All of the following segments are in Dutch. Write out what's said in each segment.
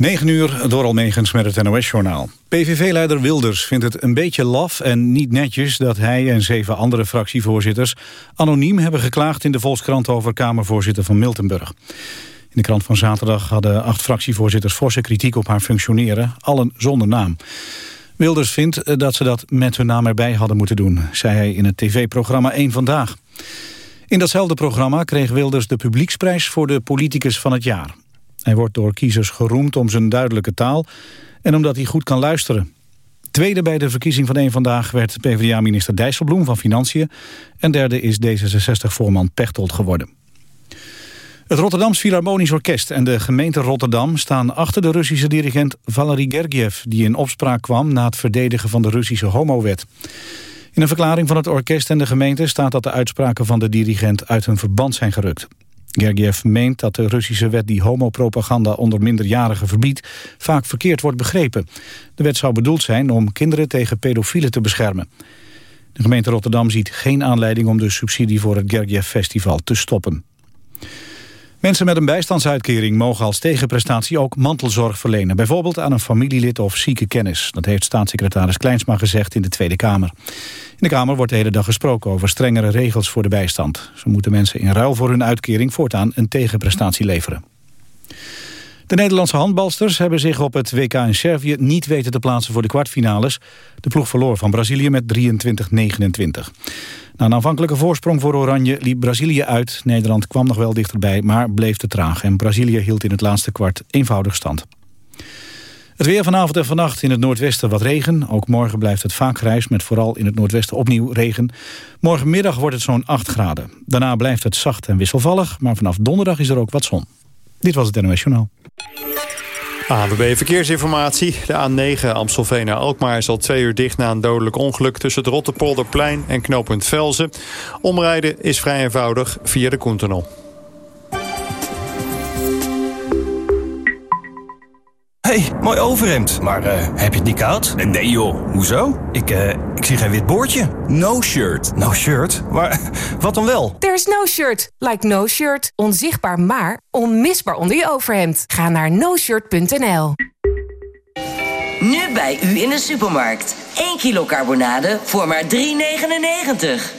9 uur door Almegens met het NOS-journaal. PVV-leider Wilders vindt het een beetje laf en niet netjes... dat hij en zeven andere fractievoorzitters anoniem hebben geklaagd... in de Volkskrant over Kamervoorzitter van Miltenburg. In de krant van zaterdag hadden acht fractievoorzitters... forse kritiek op haar functioneren, allen zonder naam. Wilders vindt dat ze dat met hun naam erbij hadden moeten doen... zei hij in het tv-programma 1 Vandaag. In datzelfde programma kreeg Wilders de publieksprijs... voor de politicus van het jaar. Hij wordt door kiezers geroemd om zijn duidelijke taal en omdat hij goed kan luisteren. Tweede bij de verkiezing van één vandaag werd PvdA-minister Dijsselbloem van Financiën... en derde is D66-voorman Pechtold geworden. Het Rotterdams Philharmonisch Orkest en de gemeente Rotterdam... staan achter de Russische dirigent Valery Gergiev... die in opspraak kwam na het verdedigen van de Russische homowet. In een verklaring van het orkest en de gemeente staat dat de uitspraken van de dirigent uit hun verband zijn gerukt. Gergiev meent dat de Russische wet die homopropaganda onder minderjarigen verbiedt vaak verkeerd wordt begrepen. De wet zou bedoeld zijn om kinderen tegen pedofielen te beschermen. De gemeente Rotterdam ziet geen aanleiding om de subsidie voor het Gergiev Festival te stoppen. Mensen met een bijstandsuitkering mogen als tegenprestatie ook mantelzorg verlenen. Bijvoorbeeld aan een familielid of zieke kennis. Dat heeft staatssecretaris Kleinsma gezegd in de Tweede Kamer. In de Kamer wordt de hele dag gesproken over strengere regels voor de bijstand. Zo moeten mensen in ruil voor hun uitkering voortaan een tegenprestatie leveren. De Nederlandse handbalsters hebben zich op het WK in Servië niet weten te plaatsen voor de kwartfinales. De ploeg verloor van Brazilië met 23-29. Na een aanvankelijke voorsprong voor Oranje liep Brazilië uit. Nederland kwam nog wel dichterbij, maar bleef te traag. En Brazilië hield in het laatste kwart eenvoudig stand. Het weer vanavond en vannacht in het noordwesten wat regen. Ook morgen blijft het vaak grijs met vooral in het noordwesten opnieuw regen. Morgenmiddag wordt het zo'n 8 graden. Daarna blijft het zacht en wisselvallig, maar vanaf donderdag is er ook wat zon. Dit was het NOS Journaal. ANWB Verkeersinformatie. De A9 Amstelveen naar Alkmaar is al twee uur dicht na een dodelijk ongeluk... tussen het Rotterpolderplein en knooppunt Velzen. Omrijden is vrij eenvoudig via de Koentunnel. Hey, mooi overhemd. Maar uh, heb je het niet koud? Nee joh, hoezo? Ik, uh, ik zie geen wit boordje. No shirt. No shirt? Maar wat dan wel? There's no shirt. Like no shirt. Onzichtbaar maar onmisbaar onder je overhemd. Ga naar noshirt.nl Nu bij u in de supermarkt. 1 kilo carbonade voor maar 3,99.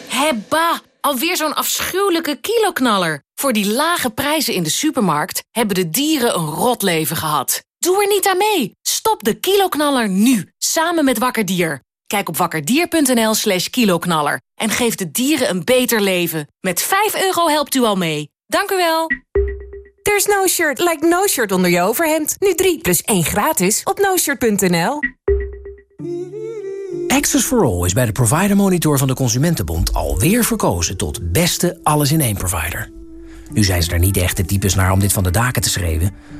Hebba! Alweer zo'n afschuwelijke kiloknaller. Voor die lage prijzen in de supermarkt hebben de dieren een rot leven gehad. Doe er niet aan mee. Stop de kiloknaller nu, samen met Wakkerdier. Kijk op wakkerdier.nl slash kiloknaller en geef de dieren een beter leven. Met 5 euro helpt u al mee. Dank u wel. There's no shirt like no shirt onder je overhemd. Nu 3 plus 1 gratis op noshirt.nl. Access for All is bij de Provider Monitor van de Consumentenbond alweer verkozen tot beste alles-in-één provider. Nu zijn ze er niet echt de types naar om dit van de daken te schreeuwen...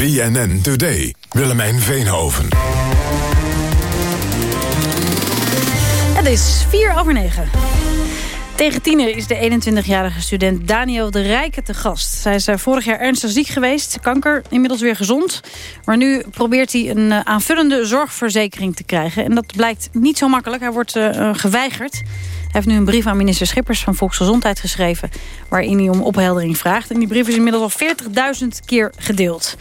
BNN Today. Willemijn Veenhoven. Het is 4 over 9. Tegen tiener is de 21-jarige student Daniel de Rijke te gast. Zij is vorig jaar ernstig ziek geweest, kanker, inmiddels weer gezond. Maar nu probeert hij een eh, aanvullende zorgverzekering te krijgen. En dat blijkt niet zo makkelijk, hij wordt uh, geweigerd. Heeft nu een brief aan minister Schippers van Volksgezondheid geschreven... waarin hij om opheldering vraagt. En die brief is inmiddels al 40.000 keer gedeeld.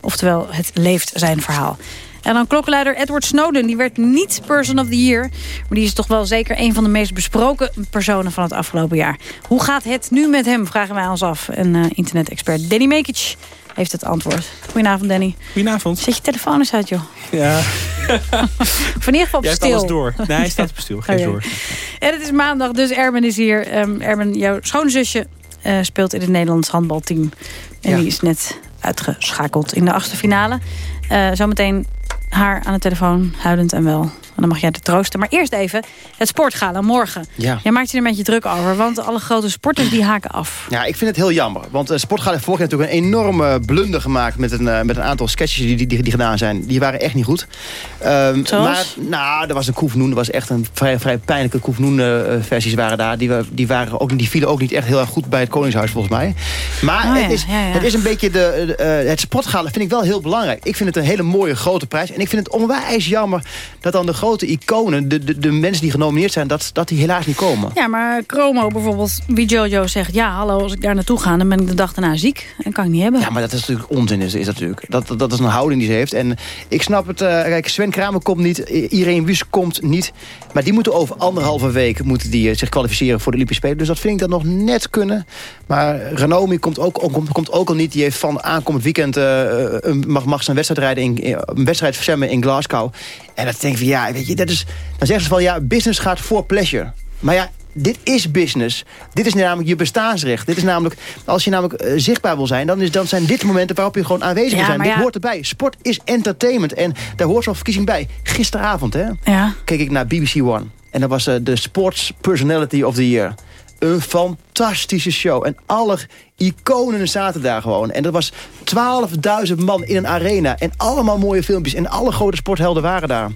Oftewel, het leeft zijn verhaal. En dan klokkenluider Edward Snowden. Die werd niet Person of the Year. Maar die is toch wel zeker een van de meest besproken personen van het afgelopen jaar. Hoe gaat het nu met hem, vragen wij ons af. En uh, internet-expert Danny Mekic heeft het antwoord. Goedenavond, Danny. Goedenavond. Zet je telefoon eens uit, joh. Ja. Van ieder geval op Jij stil. alles door. Nee, hij staat op stil. Geen Oké. zorgen. En het is maandag, dus Erben is hier. Um, Erben, jouw schoonzusje uh, speelt in het Nederlands handbalteam. En Ja. die is net uitgeschakeld in de achtste finale. Uh, zometeen haar aan de telefoon, huilend en wel. Dan mag jij de troosten. Maar eerst even het sportgala morgen. Ja. Jij maakt je er een beetje druk over, want alle grote sporters die haken af. Ja, ik vind het heel jammer. Want uh, Sportgala heeft vorig jaar natuurlijk een enorme blunder gemaakt... met een, uh, met een aantal sketches die, die, die, gedaan zijn. Die waren echt niet goed. Um, maar, nou, er was een Koefnoen. Er was echt een vrij, vrij pijnlijke Koefnoen-versies waren daar. Die, die, waren ook, die vielen ook niet echt heel erg goed bij het Koningshuis, volgens mij. Maar Oh, het, is, ja. het is een beetje de, de, uh, het sportgala vind ik wel heel belangrijk. Ik vind het een hele mooie grote prijs. En ik vind het onwijs jammer dat dan de grote iconen... de, de, de mensen die genomineerd zijn, dat, dat die helaas niet komen. Ja, maar Chromo bijvoorbeeld, wie Jojo zegt... ja, hallo, als ik daar naartoe ga, dan ben ik de dag daarna ziek. En kan ik niet hebben. Ja, maar dat is natuurlijk onzin, is, is dat natuurlijk. Dat, dat, dat is een houding die ze heeft. En ik snap het, uh, kijk, Sven Kramer komt niet, Irene Wüst komt niet. Maar die moeten over anderhalve week moeten die, uh, zich kwalificeren voor de Olympische Spelen. Dus dat vind ik dat nog net kunnen. Maar Ranomi komt ook, ook, komt ook al niet. Die heeft van aankomend weekend uh, mag, mag zijn wedstrijd rijden in, een wedstrijd verzemmen in Glasgow. En dat denk ik van, ja, weet je, dat is, dan zeggen ze van, ja, business gaat voor pleasure. Maar ja, dit is business. Dit is namelijk je bestaansrecht. Dit is namelijk, als je namelijk uh, zichtbaar wil zijn... Dan, is, dan zijn dit momenten waarop je gewoon aanwezig Ja, wil zijn. Dit ja. hoort erbij. Sport is entertainment. En daar hoort zo'n verkiezing bij. Gisteravond, hè, Ja. keek ik naar BBC One. En dat was uh, de Sports Personality of the Year. Een fantastische show. En alle iconen zaten daar gewoon. En dat was 12.000 man in een arena. En allemaal mooie filmpjes. En alle grote sporthelden waren daar.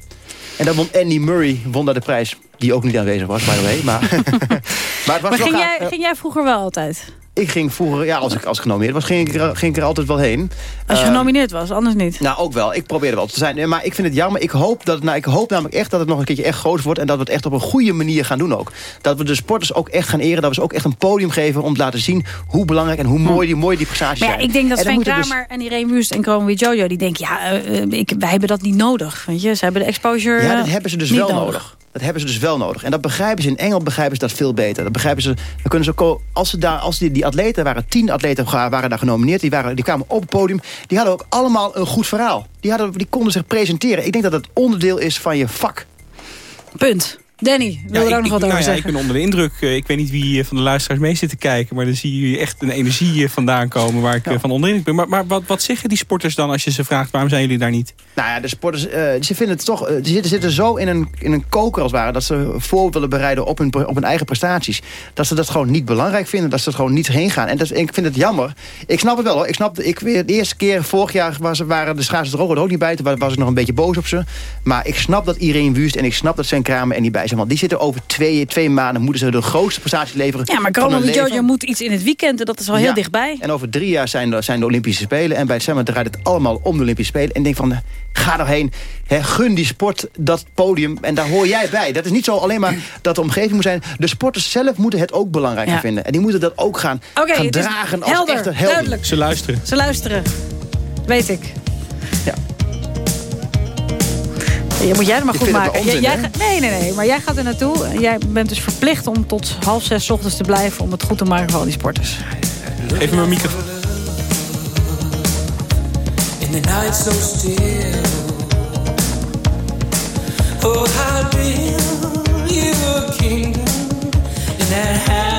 En dan won Andy Murray won daar de prijs. Die ook niet aanwezig was, by the way. Maar, maar het was Maar ging jij, ging jij vroeger wel altijd? Ik ging vroeger, ja, als ik, als ik genomineerd was, ging ik, er, ging ik er altijd wel heen. Als je Eh, genomineerd was, anders niet. nou, ook wel. Ik probeerde wel te zijn. Maar ik vind het jammer. Ik hoop, dat, het- nou, ik hoop namelijk echt dat het nog een keertje echt groot wordt... en dat we het echt op een goede manier gaan doen ook. Dat we de sporters ook echt gaan eren. Dat we ze ook echt een podium geven om te laten zien... hoe belangrijk en hoe mooi die, mooi die prestaties Hm. Maar ja, zijn. ik denk dat Sven dus- Kramer en Irene Wust en Chromo Jojo... die denken, ja, eh, eh, ik, wij hebben dat niet nodig. Weet je? Ze hebben de exposure Ja, dat hebben ze dus wel nodig. Dat hebben ze dus wel nodig. En dat begrijpen ze in Engeland begrijpen ze dat veel beter. Dat begrijpen ze. Dan kunnen ze als ze daar, als die, die atleten waren, tien atleten waren daar genomineerd. Die, waren, die kwamen op het podium. Die hadden ook allemaal een goed verhaal. Die, hadden, die konden zich presenteren. Ik denk dat het onderdeel is van je vak. Punt. Danny, wil Ja, er ook ik, nog wat nou over ja, zeggen? ik ben onder de indruk. Eh, Ik weet niet wie eh, van de luisteraars mee zit te kijken. Maar dan zie je echt een energie eh, vandaan komen waar ik van onder de indruk ben. Maar, maar wat, wat zeggen die sporters dan als je ze vraagt waarom zijn jullie daar niet? Nou ja, de sporters, eh, ze vinden het toch, ze zitten, zitten zo in een, in een koker als het ware, dat ze voor willen bereiden op hun, op hun eigen prestaties. Dat ze dat gewoon niet belangrijk vinden, dat ze er gewoon niet heen gaan. En dat, ik vind het jammer. Ik snap het wel hoor. Ik snap, ik, weer de eerste keer, vorig jaar was, waren de schaatsers er ook, er ook niet bij. Toen was ik nog een beetje boos op ze. Maar ik snap dat Irene Wust en ik snap dat Sven Kramer er niet bij Want die zitten over twee, twee maanden, moeten ze de grootste prestatie leveren Ja, maar leven. Jojo moet iets in het weekend. en Dat is al heel Ja. dichtbij. En over drie jaar zijn de, zijn de Olympische Spelen. En bij het zwemmen draait het allemaal om de Olympische Spelen. En ik denk van, eh, ga erheen. Hè, gun die sport dat podium. En daar hoor jij bij. Dat is niet zo alleen maar dat de omgeving moet zijn. De sporters zelf moeten het ook belangrijk Ja. vinden. En die moeten dat ook gaan, dragen als helder, echte helden. duidelijk. Ze luisteren. Ze luisteren. Weet ik. Ja. Je moet jij er maar Ik goed maken. onzin, jij, gaat- nee, nee, nee. Maar jij gaat er naartoe. En jij bent dus verplicht om tot half zes 's ochtends te blijven... om het goed te maken voor al die sporters. Geef me een microfoon. In the night so still. Oh, how build you a kingdom in that house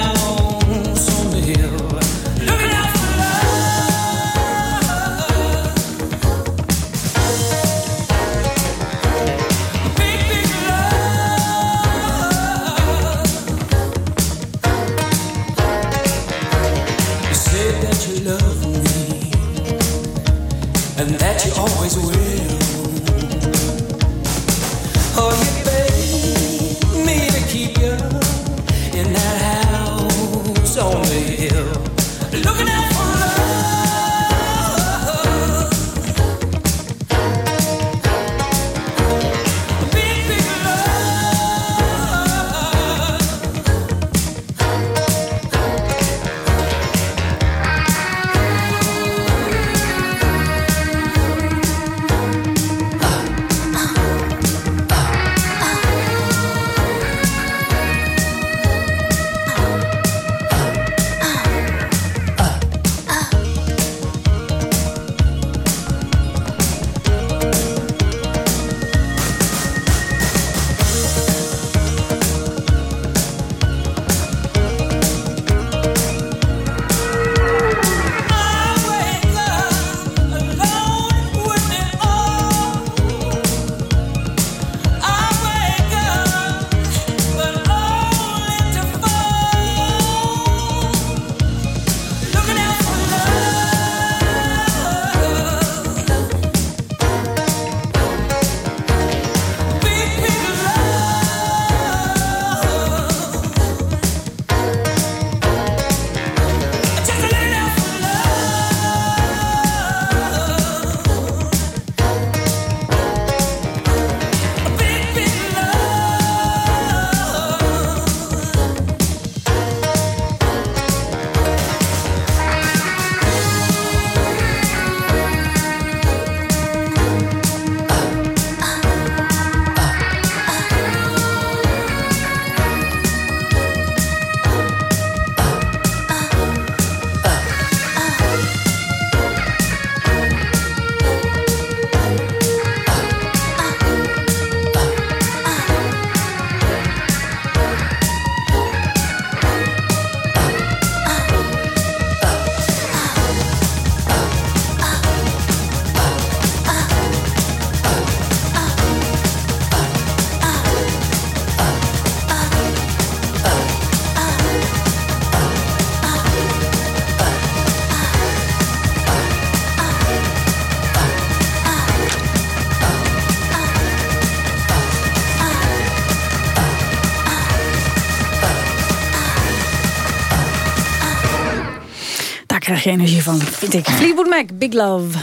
krijg je energie van, vind ik. Fleetwood Mac, Big Love.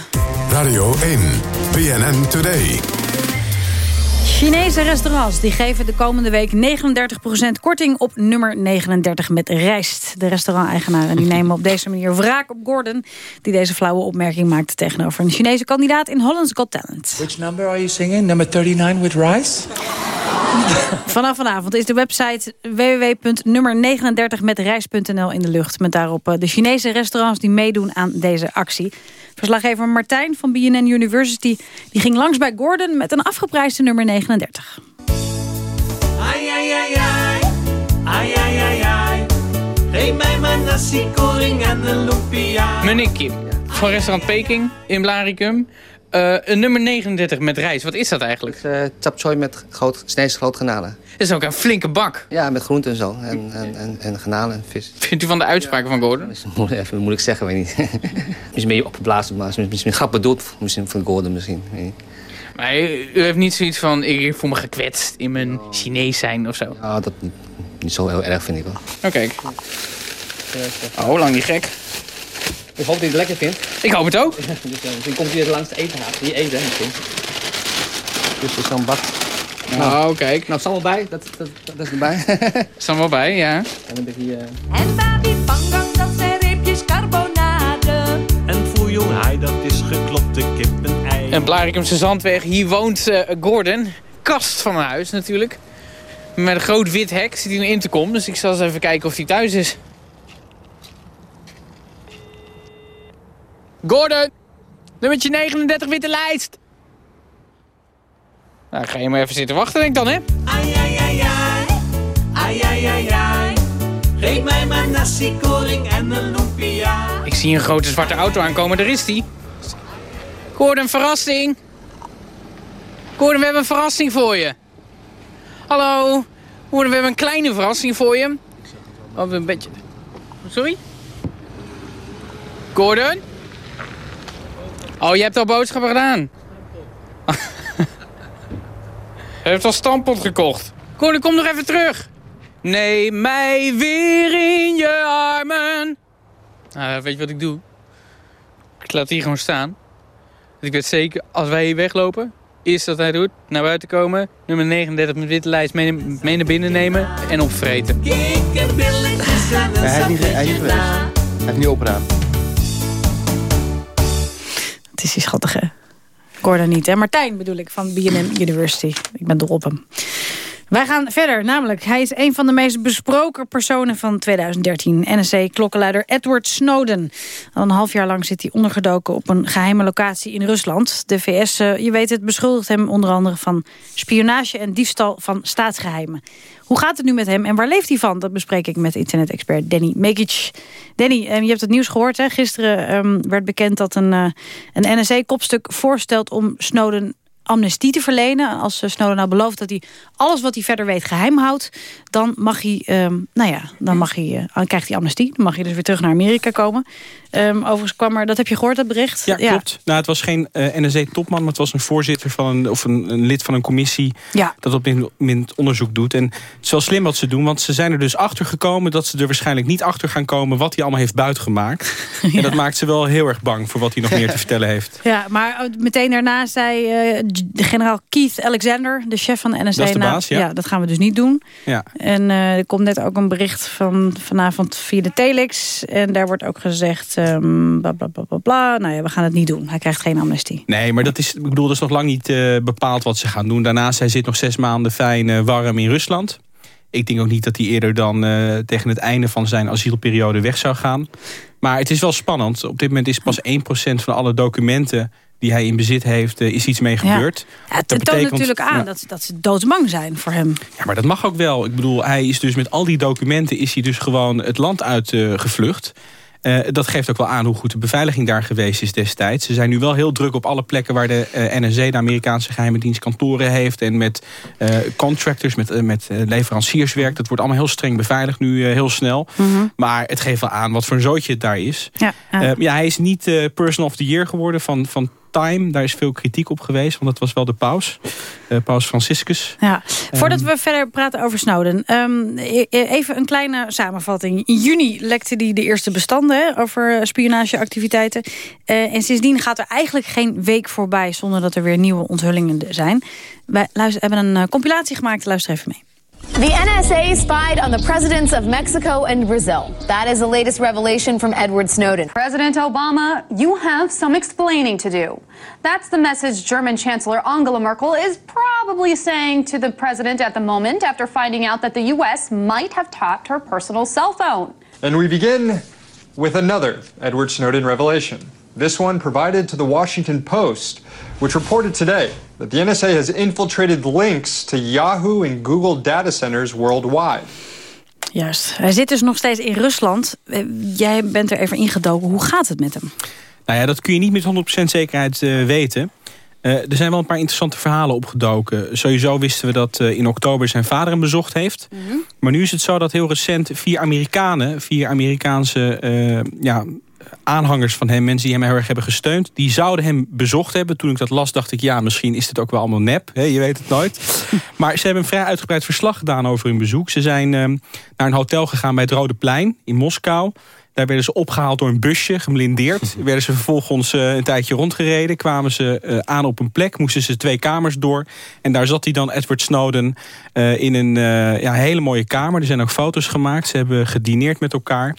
Radio 1, BNN Today. Chinese restaurants die geven de komende week 39% korting op nummer 39 met rijst. De restauranteigenaren die nemen op deze manier wraak op Gordon... die deze flauwe opmerking maakte tegenover een Chinese kandidaat in Holland's Got Talent. Which number are you singing? Number 39 with rice? Vanaf vanavond is de website www.nummer39metreis.nl in de lucht... met daarop eh, de Chinese restaurants die meedoen aan deze actie. Verslaggever Martijn van BNN University die ging langs bij Gordon... met een afgeprijsde nummer 39. Ai, ai, ai, ai. Ai, ai, ai, ai. Geef mij maar nasi goreng en een lumpia. Meneer Kim, van restaurant Peking in Blaricum. Eh, een nummer 39 met rijst. Wat is dat eigenlijk? Uh, chap choy met groot, Chinese groot granalen. Dat is ook een flinke bak. Ja, met groenten en zo. En, en, en, en granalen en vis. Vindt u van de uitspraken van Gordon? Dat is moeilijk, even moeilijk zeggen, weet niet. misschien een beetje opgeblazen, maar misschien grap bedoeld. Misschien van Gordon misschien. Maar u, u heeft niet zoiets van, ik voel me gekwetst in mijn Chinees zijn of zo? Ja, dat niet, niet zo heel erg vind ik wel. Oké. Oh, lang niet gek. Ik hoop dat hij het lekker vindt. Ik hoop het ook. dus, uh, misschien komt hij het langs te eten halen. Hier eten, misschien. Dus er zo'n bak. Nou, kijk. Nou, wel bij. Dat, dat, dat is erbij. Staan wel bij, ja. En dan heb ik hier... Uh... En babi pangang, dat zijn reepjes carbonade. En fouillon dat is geklopte kip-ei. En Blaricumse Zandweg, hier woont uh, Gordon. Kast van een huis natuurlijk. Met een groot wit hek zit hij in te komen. Dus ik zal eens even kijken of hij thuis is. Gordon, nummertje 39 witte lijst. Nou, ga je maar even zitten wachten, denk ik dan, hè? Ai, ai, ai, ai. Ai, ai, ai, ai. Geef mij maar nasi goreng en een lumpia. Ik zie een grote zwarte auto aankomen, daar is die. Gordon, verrassing. Gordon, we hebben een verrassing voor je. Hallo. Gordon, we hebben een kleine verrassing voor je. Oh, een beetje... Sorry? Gordon? Oh, je hebt al boodschappen gedaan. je hebt al stampot gekocht. Gordon, kom nog even terug. Neem mij weer in je armen. Nou, weet je wat ik doe? Ik laat hier gewoon staan. Want ik weet zeker, als wij hier weglopen... Eerst dat hij doet, naar buiten komen... nummer 39 met witte lijst mee, mee naar binnen nemen en opvreten. Hij is niet, hij is niet geweest. Hij heeft niet opgedaan. Het is die schattig, hè? Gordon niet, hè? Martijn bedoel ik, van BNN University. Ik ben dol op hem. Wij gaan verder, namelijk hij is een van de meest besproken personen van 2013. NSC-klokkenluider Edward Snowden. Al een half jaar lang zit hij ondergedoken op een geheime locatie in Rusland. De VS, uh, je weet het, beschuldigt hem onder andere van spionage en diefstal van staatsgeheimen. Hoe gaat het nu met hem en waar leeft hij van? Dat bespreek ik met internet-expert Danny Mekic. Danny, um, je hebt het nieuws gehoord. Hè? Gisteren um, werd bekend dat een, uh, een NSC-kopstuk voorstelt om Snowden amnestie te verlenen. Als Snowden nou belooft dat hij alles wat hij verder weet geheim houdt... dan mag hij, um, nou ja, dan mag hij, uh, dan krijgt hij amnestie. Dan mag hij dus weer terug naar Amerika komen. Um, overigens kwam er, dat heb je gehoord, dat bericht? Ja, klopt. Ja. Nou, het was geen uh, NSC-topman, maar het was een voorzitter van een, of een, een lid van een commissie... Ja. dat op dit moment onderzoek doet. En het is wel slim wat ze doen, want ze zijn er dus achter gekomen... dat ze er waarschijnlijk niet achter gaan komen wat hij allemaal heeft buitgemaakt. ja. En dat maakt ze wel heel erg bang voor wat hij nog meer te vertellen heeft. Ja, maar meteen daarna zei uh, generaal Keith Alexander, de chef van de NSC... Dat is de baas, ja. ja. dat gaan we dus niet doen. Ja. En uh, er komt net ook een bericht van vanavond via de telex. En daar wordt ook gezegd, um, bla, bla, bla, bla, bla. Nou ja, we gaan het niet doen. Hij krijgt geen amnestie. Nee, maar dat is, ik bedoel, dat is nog lang niet uh, bepaald wat ze gaan doen. Daarnaast, hij zit nog zes maanden fijn uh, warm in Rusland. Ik denk ook niet dat hij eerder dan uh, tegen het einde van zijn asielperiode weg zou gaan. Maar het is wel spannend. Op dit moment is pas 1% van alle documenten die hij in bezit heeft, uh, is iets mee gebeurd. Ja, het dat toont natuurlijk aan ja. dat, dat ze doodsbang zijn voor hem. Ja, maar dat mag ook wel. Ik bedoel, hij is dus met al die documenten is hij dus gewoon het land uitgevlucht. Uh, Uh, dat geeft ook wel aan hoe goed de beveiliging daar geweest is destijds. Ze zijn nu wel heel druk op alle plekken waar de uh, NSC, de Amerikaanse geheime dienst, kantoren heeft. En met uh, contractors, met, met leveranciers werkt. Dat wordt allemaal heel streng beveiligd nu heel snel. Mm -hmm. Maar het geeft wel aan wat voor een zootje het daar is. Ja, ja hij is niet person of the year geworden van, van Time, daar is veel kritiek op geweest. Want dat was wel de paus, uh, paus Franciscus. Ja. Voordat Ehm, we verder praten over Snowden. ehm, e- e- even een kleine samenvatting. In juni lekte hij de eerste bestanden hè, over spionageactiviteiten. Eh, en sindsdien gaat er eigenlijk geen week voorbij... zonder dat er weer nieuwe onthullingen zijn. Wij luister, hebben een eh, compilatie gemaakt. Luister even mee. The NSA spied on the presidents of Mexico and Brazil. That is the latest revelation from Edward Snowden. President Obama, you have some explaining to do. That's the message German Chancellor Angela Merkel is probably saying to the president at the moment after finding out that the U.S. might have tapped her personal cell phone. And we begin with another Edward Snowden revelation. This one provided to the Washington Post, which reported today that the NSA has infiltrated links to Yahoo and Google data centers worldwide. Juist. Hij zit dus nog steeds in Rusland. Eh, Jij bent er even ingedoken. Hoe gaat het met hem? Nou ja, dat kun je niet met 100% zekerheid eh, weten. Eh, er zijn wel een paar interessante verhalen opgedoken. Sowieso wisten we dat eh, in oktober zijn vader hem bezocht heeft. Maar nu is het zo dat heel recent vier Amerikanen... vier Amerikaanse eh, ja, aanhangers van hem... mensen die hem heel erg hebben gesteund... die zouden hem bezocht hebben. Toen ik dat las, dacht ik... ja, misschien is het ook wel allemaal nep. Je weet het nooit. maar ze hebben een vrij uitgebreid verslag gedaan over hun bezoek. Ze zijn eh, naar een hotel gegaan bij het Rode Plein in Moskou... Daar werden ze opgehaald door een busje, geblindeerd. werden ze vervolgens eh, een tijdje rondgereden. Kwamen ze eh, aan op een plek, moesten ze twee kamers door. En daar zat hij dan, Edward Snowden, eh, in een ja, hele mooie kamer. Er zijn ook foto's gemaakt. Ze hebben gedineerd met elkaar.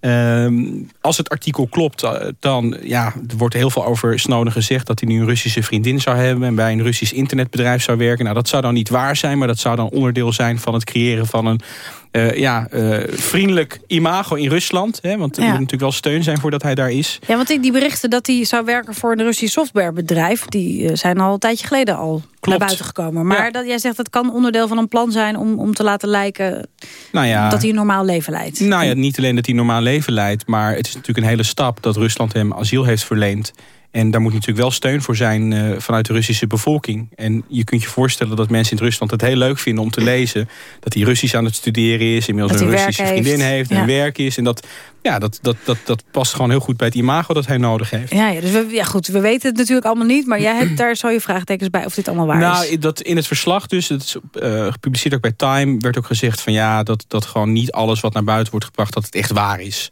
Ehm, als het artikel klopt, eh, dan ja, er wordt heel veel over Snowden gezegd... dat hij nu een Russische vriendin zou hebben... en bij een Russisch internetbedrijf zou werken. Nou, dat zou dan niet waar zijn, maar dat zou dan onderdeel zijn... van het creëren van een eh, ja, eh, vriendelijk imago in Rusland. Hè, want er Ja. moet natuurlijk wel steun zijn voordat hij daar is. Ja, want die die berichten dat hij zou werken voor een Russisch softwarebedrijf... die eh, zijn al een tijdje geleden al naar buiten gekomen. Maar dat, jij zegt dat kan onderdeel van een plan zijn... om, om te laten lijken Nou ja, dat hij een normaal leven leidt. Nou ja, niet alleen dat hij een normaal leven leidt... maar het is natuurlijk een hele stap dat Rusland hem asiel heeft verleend. En daar moet natuurlijk wel steun voor zijn eh, vanuit de Russische bevolking. En je kunt je voorstellen dat mensen in Rusland het heel leuk vinden om te lezen... dat hij Russisch aan het studeren is, inmiddels Dat een Russische vriendin heeft. heeft... en werk is. En dat, ja, dat, dat, dat, dat past gewoon heel goed bij het imago dat hij nodig heeft. Ja, ja, dus we, ja, goed, we weten het natuurlijk allemaal niet... maar jij hebt daar zo je vraagtekens bij of dit allemaal waar nou, is. i- dat in het verslag dus, het is eh, gepubliceerd ook bij Time... werd ook gezegd van ja, dat, dat gewoon niet alles wat naar buiten wordt gebracht... dat het echt waar is.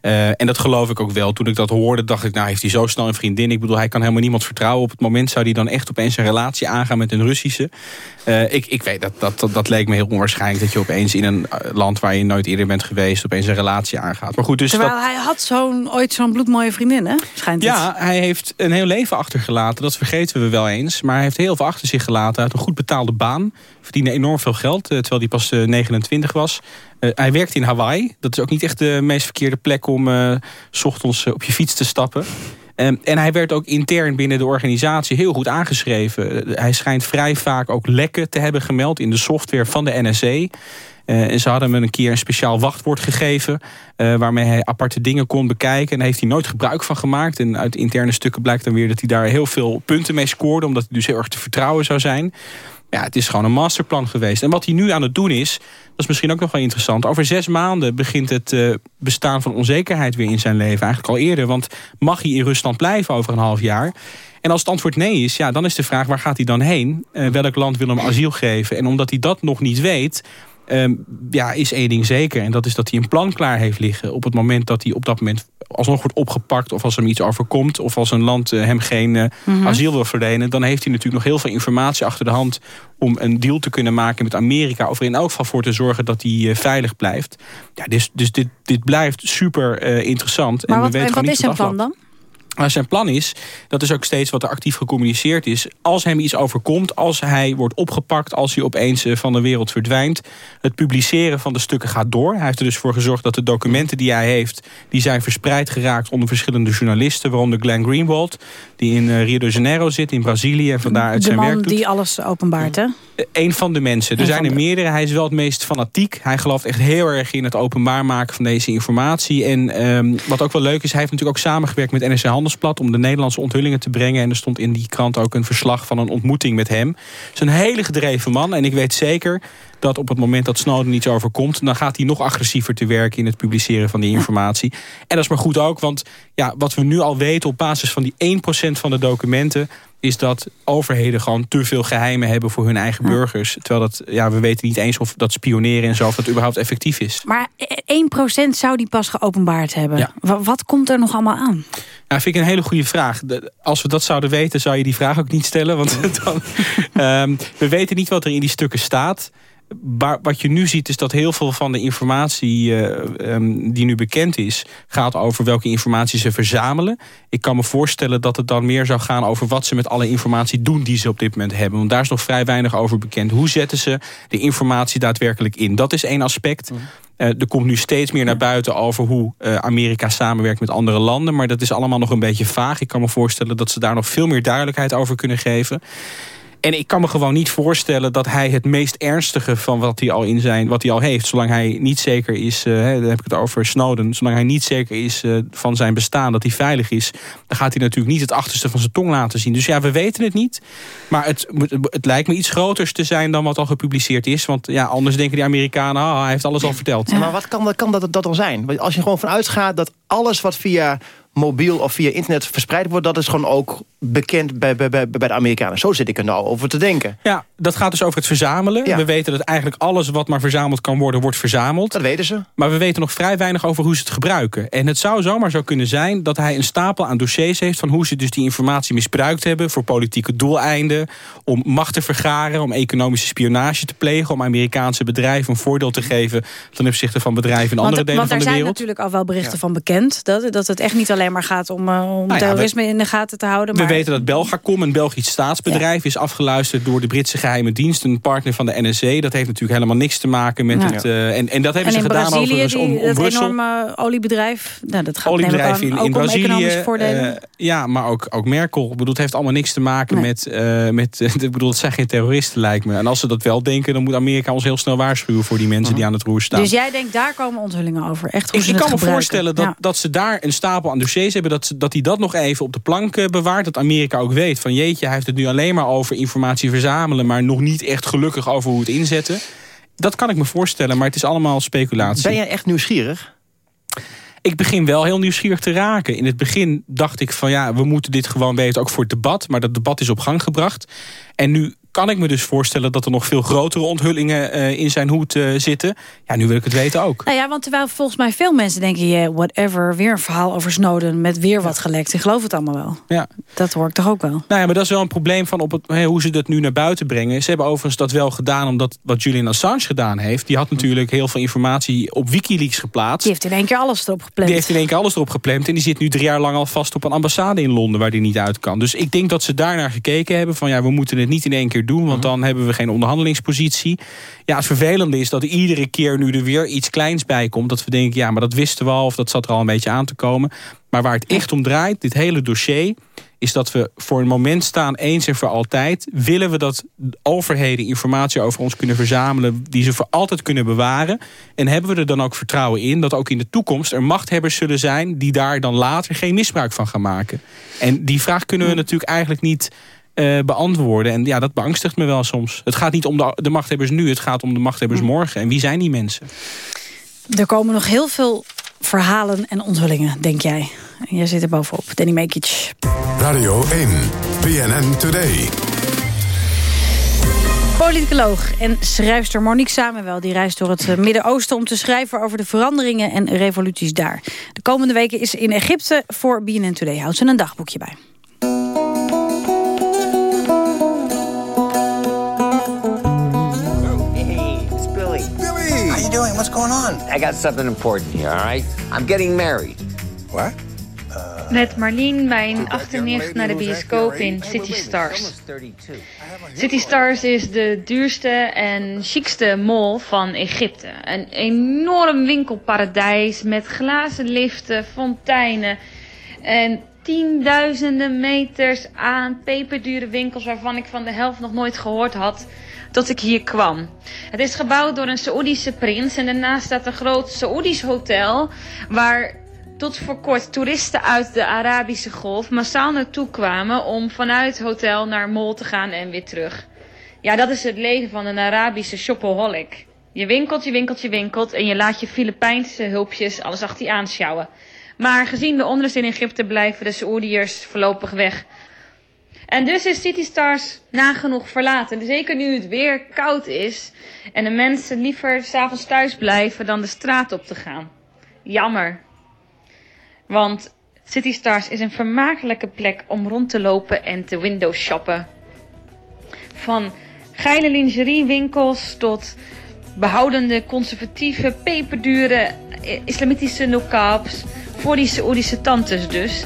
Eh, en dat geloof ik ook wel. Toen ik dat hoorde, dacht ik, nou heeft hij zo snel een vriendin. Ik bedoel, hij kan helemaal niemand vertrouwen. Op het moment zou hij dan echt opeens een relatie aangaan met een Russische. Eh, ik, ik weet, dat, dat, dat, dat leek me heel onwaarschijnlijk... dat je opeens in een eh, land waar je nooit eerder bent geweest... opeens een relatie aangaat. Maar goed, dus Terwijl dat, hij had zo'n, ooit zo'n bloedmooie vriendin, hè? Schijnt het. ja, hij heeft een heel leven achtergelaten. Dat vergeten we wel eens. Maar hij heeft heel veel achter zich gelaten uit een goed betaalde baan. Verdiende enorm veel geld, eh, terwijl hij pas eh, 29 was. Hij werkt in Hawaii. Dat is ook niet echt de meest verkeerde plek om eh, s ochtends op je fiets te stappen. Ehm, en hij werd ook intern binnen de organisatie heel goed aangeschreven. Hij schijnt vrij vaak ook lekken te hebben gemeld in de software van de NSA. Eh, en ze hadden hem een keer een speciaal wachtwoord gegeven... eh, waarmee hij aparte dingen kon bekijken. En daar heeft hij nooit gebruik van gemaakt. En uit interne stukken blijkt dan weer dat hij daar heel veel punten mee scoorde... omdat hij dus heel erg te vertrouwen zou zijn. Ja, het is gewoon een masterplan geweest. En wat hij nu aan het doen is, dat is misschien ook nog wel interessant. Over zes maanden begint het eh, bestaan van onzekerheid weer in zijn leven. Eigenlijk al eerder, want mag hij in Rusland blijven over een half jaar... En als het antwoord nee is, ja, dan is de vraag waar gaat hij dan heen? Eh, welk land wil hem asiel geven? En omdat hij dat nog niet weet, ehm, ja, is één ding zeker. En dat is dat hij een plan klaar heeft liggen. Op het moment dat hij op dat moment alsnog wordt opgepakt... of als hem iets overkomt... of als een land eh, hem geen eh, Mhm. asiel wil verlenen... dan heeft hij natuurlijk nog heel veel informatie achter de hand... om een deal te kunnen maken met Amerika... of er in elk geval voor te zorgen dat hij eh, veilig blijft. Ja, dus dus dit, dit blijft super interessant. Maar en wat, we weten en wat is zijn plan dan? Maar zijn plan is, dat is ook steeds wat er actief gecommuniceerd is... als hem iets overkomt, als hij wordt opgepakt... als hij opeens eh, van de wereld verdwijnt... het publiceren van de stukken gaat door. Hij heeft er dus voor gezorgd dat de documenten die hij heeft... die zijn verspreid geraakt onder verschillende journalisten... waaronder Glenn Greenwald, die in eh, Rio de Janeiro zit, in Brazilië... en vandaar uit De zijn man werk doet. die alles openbaart, hè? Een van de mensen. Er zijn er meerdere. Hij is wel het meest fanatiek. Hij gelooft echt heel erg in het openbaar maken van deze informatie. En ehm, wat ook wel leuk is, hij heeft natuurlijk ook samengewerkt met NRC Handelsblad... om de Nederlandse onthullingen te brengen. En er stond in die krant ook een verslag van een ontmoeting met hem. Het is een hele gedreven man. En ik weet zeker dat op het moment dat Snowden iets overkomt... dan gaat hij nog agressiever te werken in het publiceren van die informatie. En dat is maar goed ook, want ja, wat we nu al weten... op basis van die 1% van de documenten is dat overheden gewoon te veel geheimen hebben voor hun eigen burgers. Terwijl dat, ja, we weten niet eens of dat spioneren en zo, of dat überhaupt effectief is. Maar 1% zou die pas geopenbaard hebben. Ja. Wa- Wat komt er nog allemaal aan? Nou, vind ik een hele goede vraag. Als we dat zouden weten, zou je die vraag ook niet stellen. Want dan, Ehm, we weten niet wat er in die stukken staat. Wat je nu ziet is dat heel veel van de informatie eh, ehm, die nu bekend is... gaat over welke informatie ze verzamelen. Ik kan me voorstellen dat het dan meer zou gaan over wat ze met alle informatie doen... die ze op dit moment hebben. Want daar is nog vrij weinig over bekend. Hoe zetten ze de informatie daadwerkelijk in? Dat is één aspect. Eh, er komt nu steeds meer naar buiten over hoe eh, Amerika samenwerkt met andere landen. Maar dat is allemaal nog een beetje vaag. Ik kan me voorstellen dat ze daar nog veel meer duidelijkheid over kunnen geven. En ik kan me gewoon niet voorstellen dat hij het meest ernstige van wat hij al in zijn, wat hij al heeft, zolang hij niet zeker is, hè, dan heb ik het over Snowden, zolang hij niet zeker is eh, van zijn bestaan, dat hij veilig is, dan gaat hij natuurlijk niet het achterste van zijn tong laten zien. Dus ja, we weten het niet. Maar het, het lijkt me iets groters te zijn dan wat al gepubliceerd is. Want ja, anders denken die Amerikanen, ah, hij heeft alles al verteld. Maar wat kan, kan dat, dat dan zijn? Als je gewoon vanuit gaat dat alles wat via mobiel of via internet verspreid wordt... dat is gewoon ook bekend bij, bij, bij, bij de Amerikanen. Zo zit ik er nou over te denken. Ja, dat gaat dus over het verzamelen. Ja. We weten dat eigenlijk alles wat maar verzameld kan worden, wordt verzameld. Dat weten ze. Maar we weten nog vrij weinig over hoe ze het gebruiken. En het zou zomaar zo kunnen zijn dat hij een stapel aan dossiers heeft... van hoe ze dus die informatie misbruikt hebben... voor politieke doeleinden, om macht te vergaren... om economische spionage te plegen... om Amerikaanse bedrijven een voordeel te geven... ten opzichte van bedrijven in andere want, delen want van er de zijn wereld. natuurlijk al wel berichten van bekend. Dat, dat het echt niet alleen maar gaat om, eh, om Nou ja, terrorisme in de gaten te houden. We Maar weten dat Belgacom, een Belgisch staatsbedrijf... is afgeluisterd door de Britse geheime dienst... een partner van de NSA. Dat heeft natuurlijk helemaal niks te maken met het... eh, en, en dat hebben en ze gedaan Brazilië, overigens om, om dat Brussel. enorme oliebedrijf. Nou, dat gaat oliebedrijf in, in Brazilië. economische voordelen. eh, ja, maar ook, ook Merkel. Ik bedoel, het heeft allemaal niks te maken Nee. met... met ik bedoel, het zijn geen terroristen, lijkt me. En als ze dat wel denken, dan moet Amerika ons heel snel waarschuwen... voor die mensen die aan het roer staan. dus jij denkt, daar komen onthullingen over. Echt hoe Ik, ze ik het kan me gebruiken. voorstellen dat, Ja. dat ze daar een stapel aan dossiers hebben... dat, dat hij dat nog even op de plank eh, bewaart. Dat Amerika ook weet van jeetje, hij heeft het nu alleen maar over informatie verzamelen... maar nog niet echt gelukkig over hoe het inzetten. Dat kan ik me voorstellen, maar het is allemaal speculatie. Ben jij echt nieuwsgierig? Ik begin wel heel nieuwsgierig te raken. In het begin dacht ik van ja, we moeten dit gewoon weten, ook voor het debat. Maar dat debat is op gang gebracht. En nu kan ik me dus voorstellen dat er nog veel grotere onthullingen eh, in zijn hoed eh, zitten. Ja, nu wil ik het weten ook. Nou ja, want terwijl volgens mij veel mensen denken... Yeah, whatever, weer een verhaal over Snowden met weer wat gelekt. Ik geloof het allemaal wel. Ja. Dat hoor ik toch ook wel. Nou ja, maar dat is wel een probleem van op het, hoe ze dat nu naar buiten brengen. Ze hebben overigens dat wel gedaan omdat wat Julian Assange gedaan heeft. Die had natuurlijk heel veel informatie op Wikileaks geplaatst. Die heeft in één keer alles erop gepland. Die heeft in één keer alles erop gepland. En die zit nu drie jaar lang al vast op een ambassade in Londen... waar die niet uit kan. Dus ik denk dat ze daarnaar gekeken hebben. Van ja, we moeten het niet in één keer doen. Want dan hebben we geen onderhandelingspositie. Ja, het vervelende is dat iedere keer nu er weer iets kleins bij komt. Dat we denken, ja, maar dat wisten we al. Of dat zat er al een beetje aan te komen. Maar waar het echt om draait, dit hele dossier is dat we voor een moment staan, eens en voor altijd... willen we dat overheden informatie over ons kunnen verzamelen... die ze voor altijd kunnen bewaren. En hebben we er dan ook vertrouwen in... dat ook in de toekomst er machthebbers zullen zijn... die daar dan later geen misbruik van gaan maken. En die vraag kunnen we natuurlijk eigenlijk niet eh, beantwoorden. En ja, dat beangstigt me wel soms. Het gaat niet om de, de machthebbers nu, het gaat om de machthebbers morgen. En wie zijn die mensen? Er komen nog heel veel verhalen en onthullingen, denk jij. En jij zit er bovenop. Danny Mekic. Radio 1, PNN Today. Politicoloog en schrijfster Monique Samuel die reist door het eh, Midden-Oosten... om te schrijven over de veranderingen en revoluties daar. De komende weken is ze in Egypte voor BNN Today. Houdt ze een dagboekje bij. What's going on? I got something important here, all right? I'm getting married. What? Met Marlien, mijn achternicht, naar de bioscoop in City Stars. City Stars is de duurste en chicste mall van Egypte. Een enorm winkelparadijs met glazen liften, fonteinen en tienduizenden meters aan peperdure winkels waarvan ik van de helft nog nooit gehoord had tot ik hier kwam. Het is gebouwd door een Saoedische prins en daarnaast staat een groot Saoedisch hotel waar tot voor kort toeristen uit de Arabische Golf massaal naartoe kwamen om vanuit hotel naar Mol te gaan en weer terug. Ja, dat is het leven van een Arabische shopaholic. Je winkelt, je winkelt, je winkelt en je laat je Filipijnse hulpjes alles achter je aanschouwen. Maar gezien de onrust in Egypte blijven de Saoediërs voorlopig weg. En dus is City Stars nagenoeg verlaten. Zeker nu het weer koud is en de mensen liever s'avonds thuis blijven dan de straat op te gaan. Jammer. Want City Stars is een vermakelijke plek om rond te lopen en te window shoppen. Van geile lingeriewinkels tot behoudende, conservatieve, peperdure islamitische niqabs. Voor die Saoedische tantes dus.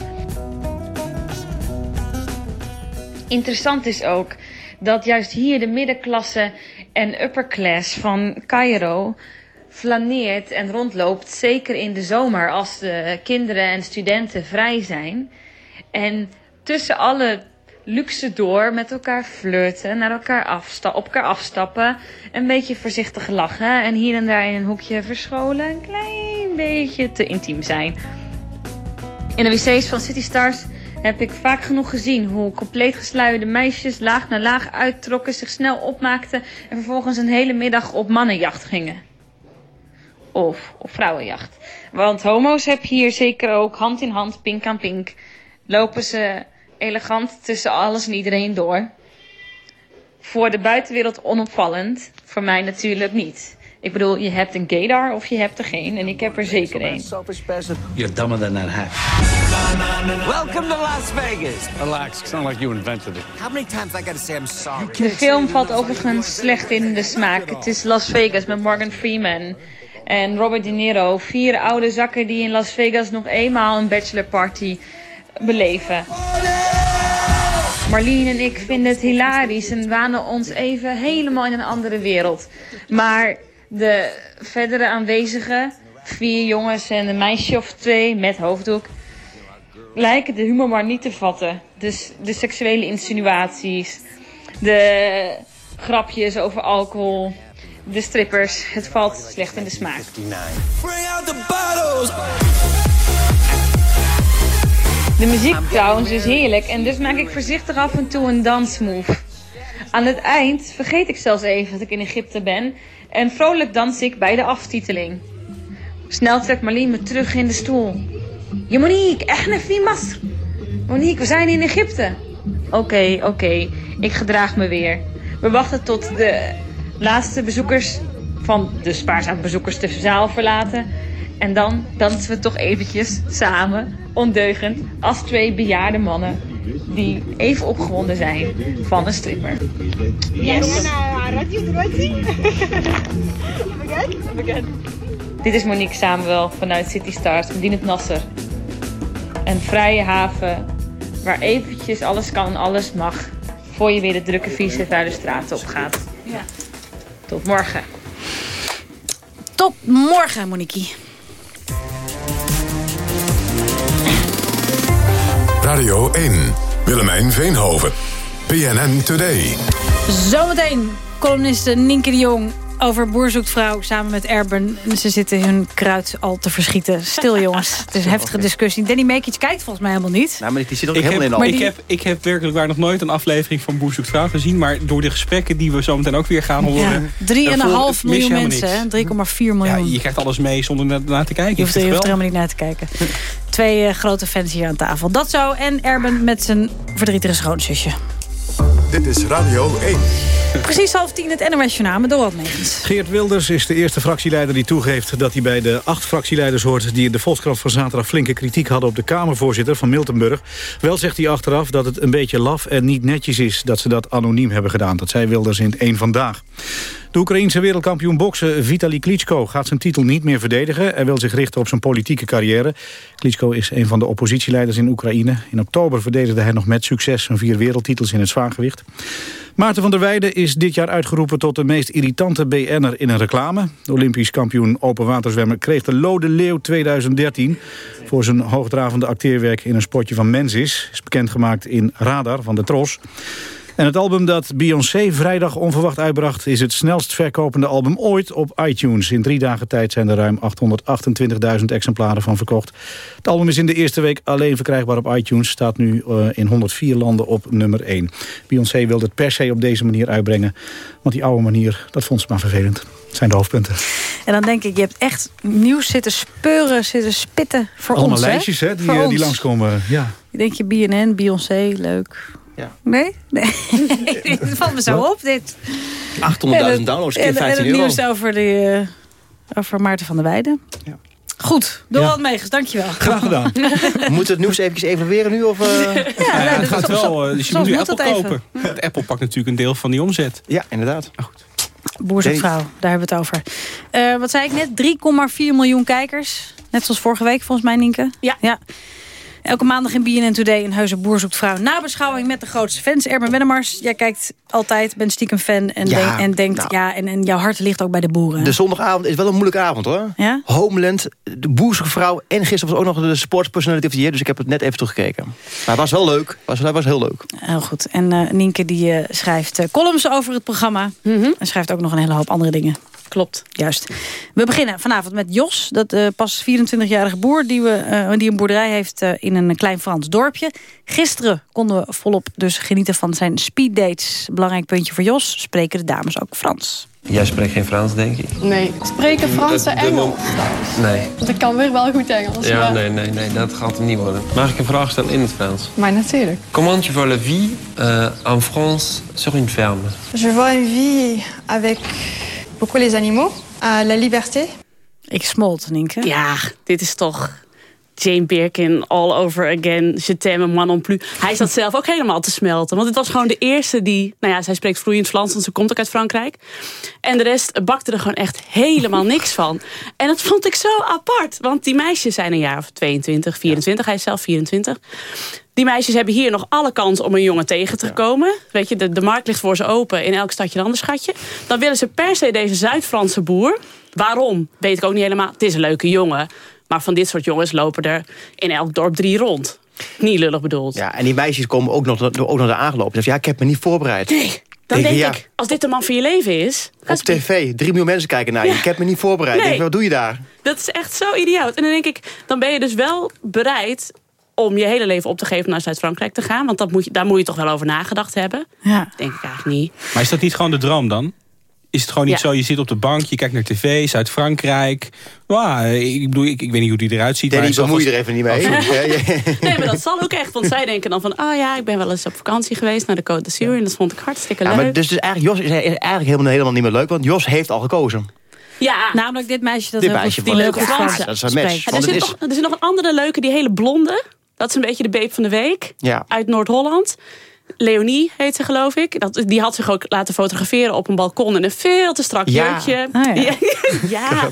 Interessant is ook dat juist hier de middenklasse en upperclass van Cairo flaneert en rondloopt, zeker in de zomer als de kinderen en studenten vrij zijn. En tussen alle luxe door met elkaar flirten, naar elkaar afsta op elkaar afstappen, een beetje voorzichtig lachen en hier en daar in een hoekje verscholen een klein beetje te intiem zijn. In de wc's van City Stars heb ik vaak genoeg gezien hoe compleet gesluierde meisjes laag na laag uittrokken, zich snel opmaakten en vervolgens een hele middag op mannenjacht gingen. Of op vrouwenjacht. Want homo's heb hier zeker ook hand in hand, pink aan pink. Lopen ze elegant tussen alles en iedereen door. Voor de buitenwereld onopvallend, voor mij natuurlijk niet. Ik bedoel, je hebt een gaydar of je hebt er geen. En ik heb er zeker één. You're dumber than that hat. Welcome to Las Vegas. Relax, it's not like you invented it. How many times I gotta say I'm sorry? De film valt overigens slecht in de smaak. Het is Las Vegas met Morgan Freeman en Robert De Niro. Vier oude zakken die in Las Vegas nog eenmaal een bachelorparty beleven. Marlene en ik vinden het hilarisch en wanen ons even helemaal in een andere wereld. Maar de verdere aanwezigen, vier jongens en een meisje of twee met hoofddoek, lijken de humor maar niet te vatten. Dus de seksuele insinuaties, de grapjes over alcohol, de strippers. Het valt slecht in de smaak. De muziek trouwens is heerlijk en dus maak ik voorzichtig af en toe een dansmove. Aan het eind vergeet ik zelfs even dat ik in Egypte ben en vrolijk dans ik bij de aftiteling. Snel trekt Marlene me terug in de stoel. Je Monique, echt een fi Masr. Monique, we zijn in Egypte. Oké, oké, ik gedraag me weer. We wachten tot de laatste bezoekers van de spaarzaam bezoekers de zaal verlaten. En dan dansen we toch eventjes samen, ondeugend, als twee bejaarde mannen die even opgewonden zijn van een stripper. Yes. Dit is Monique Samuel vanuit City Stars, Medina Nasser. Een vrije haven waar eventjes alles kan en alles mag... voor je weer de drukke, vieze, vuile straten op gaat. Ja. Tot morgen. Tot morgen, Monique. Radio 1. Willemijn Veenhoven. PNN Today. Zometeen columniste Nienke de Jong over Boer zoekt vrouw samen met Erben. Ze zitten hun kruid al te verschieten. Stil jongens, het is een heftige discussie. Danny Mekic kijkt volgens mij helemaal niet. Nou, maar die zit ook Ik helemaal heb, in al. ik, heb, ik heb werkelijk waar nog nooit een aflevering van Boer zoekt vrouw gezien. Maar door de gesprekken die we zo meteen ook weer gaan horen... Ja, 3,5 eh, volg- mis je miljoen mensen, niks. hè? 3,4 miljoen. Ja, je krijgt alles mee zonder na- naar te kijken. Je hoeft, je er helemaal niet naar te kijken. Twee eh, grote fans hier aan tafel. Dat zo. En Erben met zijn verdrietige schoonzusje. Dit is Radio 1. Precies half tien het NOS Journaal met Dorot Megens. Geert Wilders is de eerste fractieleider die toegeeft dat hij bij de acht fractieleiders hoort die in de Volkskrant van zaterdag flinke kritiek hadden op de Kamervoorzitter van Miltenburg. Wel zegt hij achteraf dat het een beetje laf en niet netjes is dat ze dat anoniem hebben gedaan. Dat zei Wilders in het Eén Vandaag. De Oekraïense wereldkampioen boksen Vitali Klitschko gaat zijn titel niet meer verdedigen. Hij wil zich richten op zijn politieke carrière. Klitschko is een van de oppositieleiders in Oekraïne. In oktober verdedigde hij nog met succes zijn vier wereldtitels in het zwaargewicht. Maarten van der Weijden is dit jaar uitgeroepen tot de meest irritante BN'er in een reclame. De Olympisch kampioen openwaterzwemmer kreeg de Lode Leeuw 2013... voor zijn hoogdravende acteerwerk in een spotje van Mensis. Is bekendgemaakt in Radar van de Tros. En het album dat Beyoncé vrijdag onverwacht uitbracht... is het snelst verkopende album ooit op iTunes. In drie dagen tijd zijn er ruim 828.000 exemplaren van verkocht. Het album is in de eerste week alleen verkrijgbaar op iTunes. Staat nu uh, in 104 landen op nummer 1. Beyoncé wilde het per se op deze manier uitbrengen. Want die oude manier, dat vond ze maar vervelend. Dat zijn de hoofdpunten. En dan denk ik, je hebt echt nieuws zitten speuren, zitten spitten voor Allemaal ons. lijstjes hè, die, eh, die langskomen. Ja. Ik denk je BNN, Beyoncé, leuk. Ja. Nee? Nee. Het valt me zo op, dit. 800.000 En het- downloads, en, keer en 15 het euro. nieuws over, de, eh, over Maarten van der Weijden. Goed, Dorald Megens, dankjewel. Graag gedaan. Moeten we het nieuws eventjes evalueren nu? Of, eh? Ja, Ja, nee, het dat- gaat soms- wel, eh, dus je moet nu Apple dat even. kopen. Apple pakt natuurlijk een deel van die omzet. Ja, inderdaad. Boer zoekt Nee. vrouw, daar hebben we het over. Eh, wat zei ik net? 3,4 miljoen kijkers. Net zoals vorige week volgens mij, Nienke. Ja. ja. Elke maandag in BNN Today een heuse boer zoekt vrouw. Nabeschouwing met de grootste fans. Erben Wennemars, jij kijkt altijd, bent stiekem fan. En, Ja, denk- en denkt, nou. ja, en, en jouw hart ligt ook bij de boeren. De zondagavond is wel een moeilijke avond hoor. Ja? Homeland, de boerse vrouw en gisteren was ook nog de Sports Personality of the Year. Dus ik heb het net even teruggekeken. Maar het was wel leuk. Was, het was heel leuk. Heel goed. En eh, Nienke die eh, schrijft eh, columns over het programma. En schrijft ook nog een hele hoop andere dingen. Klopt. Juist. We beginnen vanavond met Jos. Dat eh, pas 24-jarige boer die, we, eh, die een boerderij heeft eh, in een klein Frans dorpje. Gisteren konden we volop dus genieten van zijn speeddates. Belangrijk puntje voor Jos. Spreken de dames ook Frans. Jij spreekt geen Frans, denk ik? Nee, spreken Frans en De- de- Engels. Nee. Want ik kan weer wel goed Engels. Ja, maar... nee, nee, nee, dat gaat hem niet worden. Mag ik een vraag stellen in het Frans? Maar natuurlijk. Comment tu vois la vie euh, en France sur une ferme? Je vois une vie avec beaucoup les animaux, euh, la liberté. Ik smolt, Nienke. Ja, dit is toch Jane Birkin all over again. Je t'aime moi non plus. Hij zat zelf ook helemaal te smelten. Want het was gewoon de eerste die... Nou ja, zij spreekt vloeiend Frans, want ze komt ook uit Frankrijk. En de rest bakte er gewoon echt helemaal niks van. En dat vond ik zo apart. Want die meisjes zijn een jaar of 22, 24. Hij is zelf 24. Die meisjes hebben hier nog alle kans om een jongen tegen te komen. Weet je, de, de markt ligt voor ze open. In elk stadje een ander schatje. Dan willen ze per se deze Zuid-Franse boer. Waarom? Weet ik ook niet helemaal. Het is een leuke jongen. Maar van dit soort jongens lopen er in elk dorp drie rond. Niet lullig bedoeld. Ja, en die meisjes komen ook nog, ook nog daar aangelopen. Dus ja, ik heb me niet voorbereid. Nee, dan denk ik, als dit de man van je leven is... Op tv, drie miljoen mensen kijken naar je. Ja. Ik heb me niet voorbereid. Nee. Denk, wat doe je daar? Dat is echt zo idioot. En dan denk ik, dan ben je dus wel bereid om je hele leven op te geven naar Zuid-Frankrijk te gaan. Want dat moet je, daar moet je toch wel over nagedacht hebben. Ja. Denk ik eigenlijk niet. Maar is dat niet gewoon de droom dan? Is het gewoon niet Ja. zo, je zit op de bank, je kijkt naar tv, Zuid-Frankrijk. Wow, ik, bedoel, ik, ik weet niet hoe die eruit ziet. Danny, bemoei zal je er even niet mee. Oh. Ja, ja. Nee, maar dat zal ook echt. Want zij denken dan van, ah ja, ik ben wel eens op vakantie geweest naar de Côte d'Azur. En dat vond ik hartstikke Ja, leuk. maar dus, dus eigenlijk, Jos is eigenlijk helemaal, helemaal niet meer leuk. Want Jos heeft al gekozen. Ja. Namelijk dit meisje dat Dit heel meisje die leuke Franse. Frans Dat is een match. er, zit is- nog, er zit nog een andere leuke, die hele blonde. Dat is een beetje de beep van de week. Ja. Uit Noord-Holland. Leonie heet ze, geloof ik. Dat, die had zich ook laten fotograferen op een balkon in een veel te strak Ja. jurkje. Ah, ja. ja.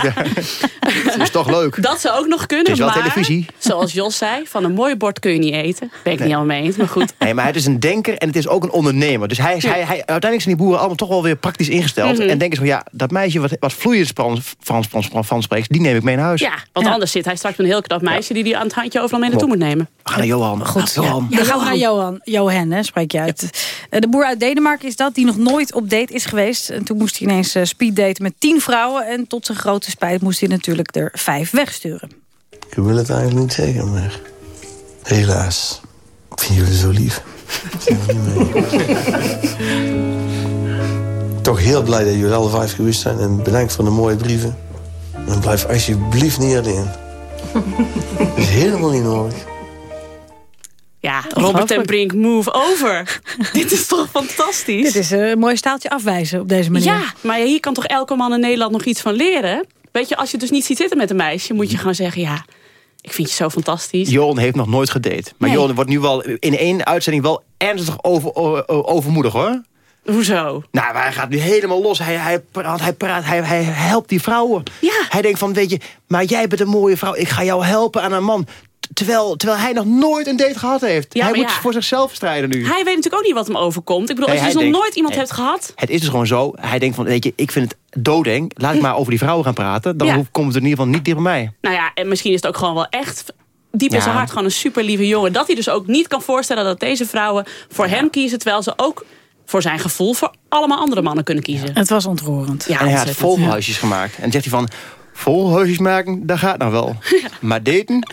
Dat is toch leuk. Dat zou ook nog kunnen. Het is wel maar, televisie. zoals Jos zei, van een mooi bord kun je niet eten. Ben ik niet helemaal mee eens, maar goed. Nee, maar het is een denker en het is ook een ondernemer. Dus hij, is- hij, hij, uiteindelijk zijn die boeren allemaal toch wel weer praktisch ingesteld. Mhm. En denken ze van, ja, dat meisje wat, wat vloeiend Frans, Frans, Frans, Frans, Frans spreekt... die neem ik mee naar huis. Ja, want anders zit hij straks met een heel knap meisje... die hij aan het handje overal mee naartoe moet nemen. We gaan naar Johan. Goed, Johan. Ja, dan gaan we naar Johan. Johan, hè, spreek je uit. Eh, De boer uit Denemarken is dat, die nog nooit op date is geweest. En toen moest hij ineens eh, speeddaten met tien vrouwen. En tot zijn grote spijt moest hij natuurlijk er vijf wegsturen. Ik wil het eigenlijk niet zeggen, maar... Helaas. Ik vind jullie zo lief. Toch heel blij dat jullie alle vijf geweest zijn. En bedankt voor de mooie brieven. En blijf alsjeblieft niet alleen. Dat is helemaal niet nodig. Ja, Robert en Brink, move over. Dit is toch fantastisch? Dit is een mooi staaltje afwijzen op deze manier. Ja, maar hier kan toch elke man in Nederland nog iets van leren? Weet je, als je dus niet ziet zitten met een meisje... moet je gewoon zeggen, ja, ik vind je zo fantastisch. Johan heeft nog nooit gedate. Maar Nee. Johan wordt nu wel in één uitzending wel ernstig over, overmoedig, hoor. Hoezo? Nou, hij gaat nu helemaal los. Hij, hij praat, hij, praat hij, hij helpt die vrouwen. Ja. Hij denkt van, weet je, maar jij bent een mooie vrouw. Ik ga jou helpen aan een man. Terwijl, terwijl hij nog nooit een date gehad heeft. Ja, hij moet ja. voor zichzelf strijden nu. Hij weet natuurlijk ook niet wat hem overkomt. Ik bedoel, Nee, als je hij dus nog nooit iemand Nee. hebt gehad... Het is dus gewoon zo. Hij denkt van, weet je, ik vind het doodeng. Laat ik maar over die vrouwen gaan praten. Dan Ja. komt het in ieder geval niet dicht bij mij. Nou ja, en misschien is het ook gewoon wel echt diep in Ja. zijn hart gewoon een super lieve jongen. Dat hij dus ook niet kan voorstellen dat deze vrouwen voor hem kiezen... terwijl ze ook voor zijn gevoel voor allemaal andere mannen kunnen kiezen. Het was ontroerend. Ja, en hij had volhuisjes gemaakt. En dan zegt hij van, volhuisjes maken, dat gaat nog wel. Maar daten?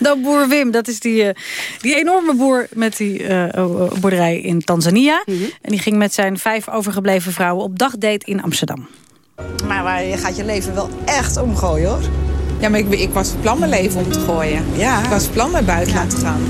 Dat boer Wim, dat is die, eh, die enorme boer met die eh, boerderij in Tanzania. Mhm. En die ging met zijn vijf overgebleven vrouwen op dagdate in Amsterdam. Maar waar, je gaat je leven wel echt omgooien hoor. Ja, maar ik, ik was van plan mijn leven om te gooien. Ja. Ik was van plan naar buitenland te gaan.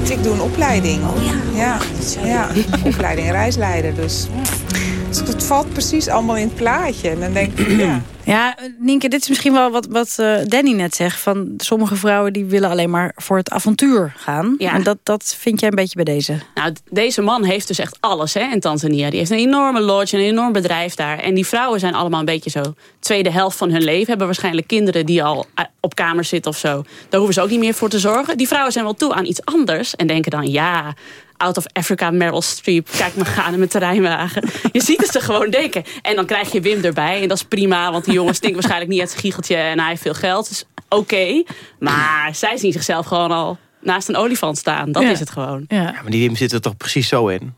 Dus ik doe een opleiding. Oh ja. Ja, ja. opleiding reisleider. Dus. dus het valt precies allemaal in het plaatje. En dan denk ik, ja. Ja, Nienke, dit is misschien wel wat, wat eh, Danny net zegt. Van sommige vrouwen die willen alleen maar voor het avontuur gaan. Ja. En dat, dat vind jij een beetje bij deze. Nou, deze man heeft dus echt alles hè, in Tanzania. Die heeft een enorme lodge, een enorm bedrijf daar. En die vrouwen zijn allemaal een beetje zo tweede helft van hun leven. Hebben waarschijnlijk kinderen die al eh, op kamers zitten of zo. Daar hoeven ze ook niet meer voor te zorgen. Die vrouwen zijn wel toe aan iets anders. En denken dan, ja, out of Africa, Meryl Streep. Kijk me gaan in mijn terreinwagen. Je ziet het ze gewoon denken. En dan krijg je Wim erbij. En dat is prima, want die jongen stinkt waarschijnlijk niet uit zijn giecheltje. En hij heeft veel geld. Dus oké. Maar zij zien zichzelf gewoon al naast een olifant staan. Dat Ja. is het gewoon. Ja. Maar die Wim zit er toch precies zo in?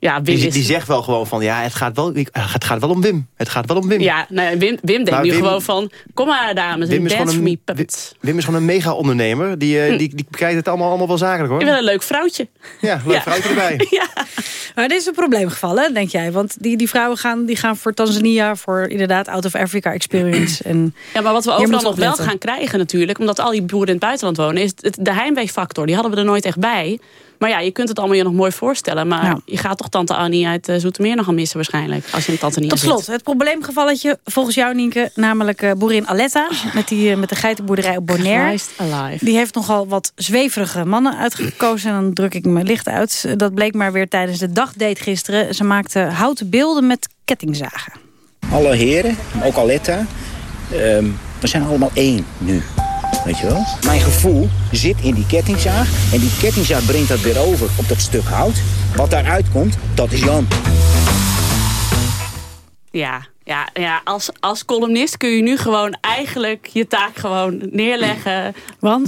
Ja, Wim Die, is- die zegt wel gewoon van, ja, het gaat wel, het gaat wel om Wim. Het gaat wel om Wim. Ja, nou, ja, Wim, Wim denkt Maar nu Wim- gewoon van... Kom maar, dames, Wim en is, dance me, een. Wim is gewoon een mega-ondernemer. Die, eh, die, die bekijkt het allemaal, allemaal wel zakelijk, hoor. Ik wil een leuk vrouwtje. Ja, leuk Ja. vrouwtje erbij. Maar dit is een probleemgeval, hè, denk jij? Want die, die vrouwen gaan, die gaan voor Tanzania... voor inderdaad out of Africa experience. En Ja, maar wat we overal nog we wel gaan krijgen natuurlijk... omdat al die boeren in het buitenland wonen... is het, de heimweefactor. Die hadden we er nooit echt bij. Maar ja, je kunt het allemaal je nog mooi voorstellen. Maar Ja. je gaat toch Tante Annie uit eh, Zoetermeer nog gaan missen waarschijnlijk. Als je in Tanzania Tot zit. slot, het probleemgevalletje volgens jou, Nienke... namelijk eh, boerin Aletta met, die, eh, met de geitenboerderij op Bonaire. Die heeft nogal wat zweverige mannen uitgekozen. En dan druk ik mijn licht uit. Dat bleek maar weer tijdens de dagdate gisteren. Ze maakte houten beelden met kettingzagen. Alle heren, ook Aletta, ehm, we zijn allemaal één nu. Weet je wel? Mijn gevoel zit in die kettingzaag. En die kettingzaag brengt dat weer over op dat stuk hout. Wat daaruit komt, dat is Jan. Ja, ja, ja als, als columnist kun je nu gewoon eigenlijk je taak gewoon neerleggen.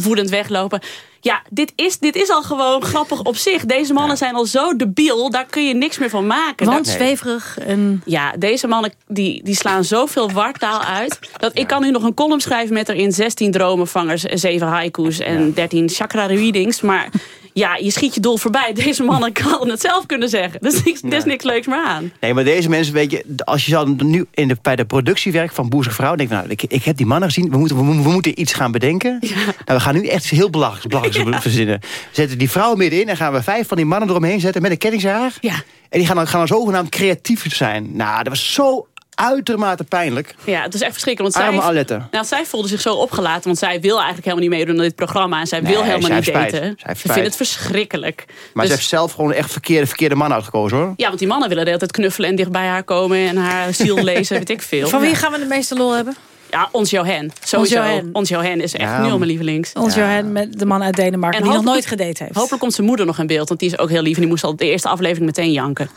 Woedend weglopen. Ja, dit is, dit is al gewoon grappig op zich. Deze mannen zijn al zo debiel, daar kun je niks meer van maken. Want Dat- zweverig en... Ja, deze mannen die, die slaan zoveel wartaal uit. Dat ik kan nu nog een column schrijven met erin 16 dromenvangers, 7 haiku's en 13 chakra readings. Maar ja, je schiet je doel voorbij. Deze mannen hadden het zelf kunnen zeggen. Dus er is niks, niks leuks meer aan. Nee, maar deze mensen, weet je, als je zou nu in de, bij de productiewerk van Boerse Vrouw... denk nou, ik, ik heb die mannen gezien, we moeten, we, we moeten iets gaan bedenken. Nou, we gaan nu echt heel belachelijks, belachelijks verzinnen. We zetten die vrouw middenin en gaan we vijf van die mannen eromheen zetten met een kettingzaag. Ja. En die gaan dan, gaan dan zogenaamd creatief zijn. Nou, dat was zo uitermate pijnlijk. Ja, het is echt verschrikkelijk. Want Arme zij, Alette. nou, zij voelde zich zo opgelaten. Want zij wil eigenlijk helemaal niet meedoen aan dit programma. En zij Nee, wil helemaal zij niet spijt. daten. Zij Ze vindt het verschrikkelijk. Maar Dus- ze heeft zelf gewoon echt verkeerde, verkeerde man uitgekozen, hoor. Ja, want die mannen willen de hele tijd knuffelen en dicht bij haar komen. En haar ziel lezen, weet ik veel. Van wie Ja. gaan we de meeste lol hebben? Ja, ons Johan. Sowieso. Johan. Ons Johan is echt Ja. nu al mijn lievelings. Ons Johan met de man uit Denemarken die nog nooit gedate heeft. Hopelijk komt zijn moeder nog in beeld. Want die is ook heel lief. En die moest al de eerste aflevering meteen janken.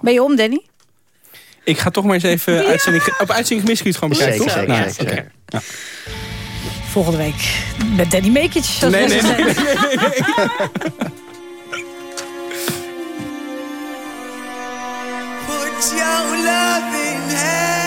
Ben je om, Danny? Ik ga toch maar eens even uitzending, op uitzending gemiscuut gewoon bekijken, Zeker, toch? zeker, Nou, zeker, oké. Ja. Volgende week met Danny Mekic. zoals Nee, mensen nee, nee, zeggen. Put your loving hand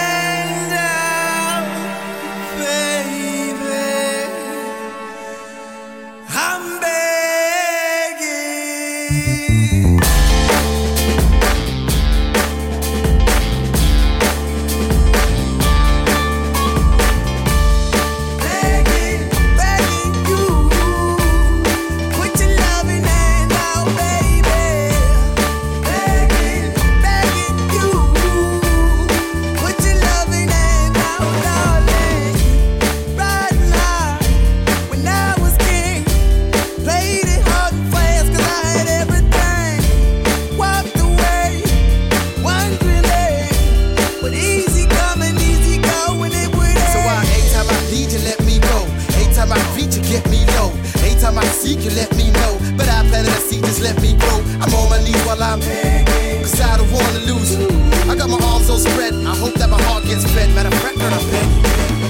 just let me go. I'm on my knees while I'm cause I don't wanna lose. I got my arms so spread, I hope that my heart gets fed. Matter of fact, girl, I'm begging,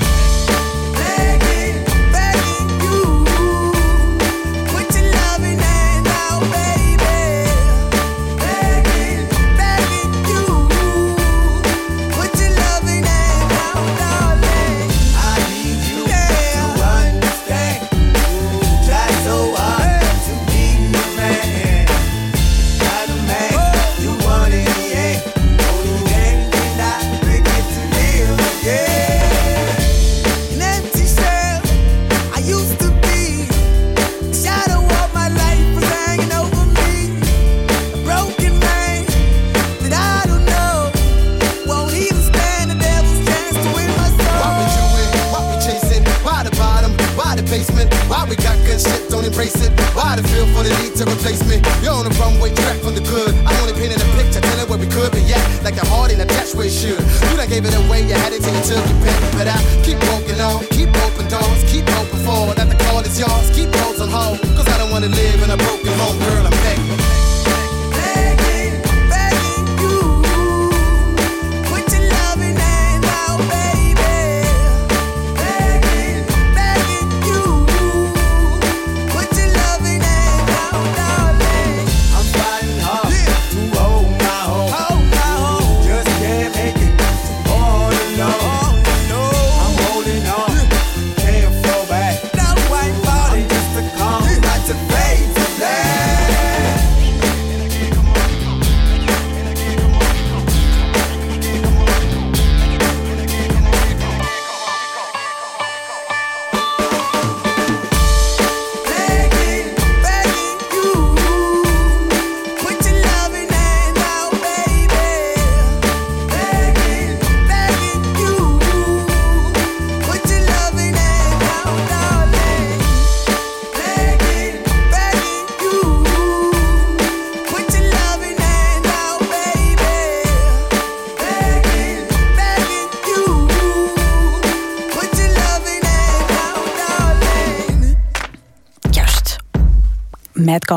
heart in a dash where it should. You done gave it away, you had it till you took your pick. But I keep walking on, keep open doors, keep open for that the call is yours. Keep those on hold, cause I don't wanna live in a broken home, girl. I'm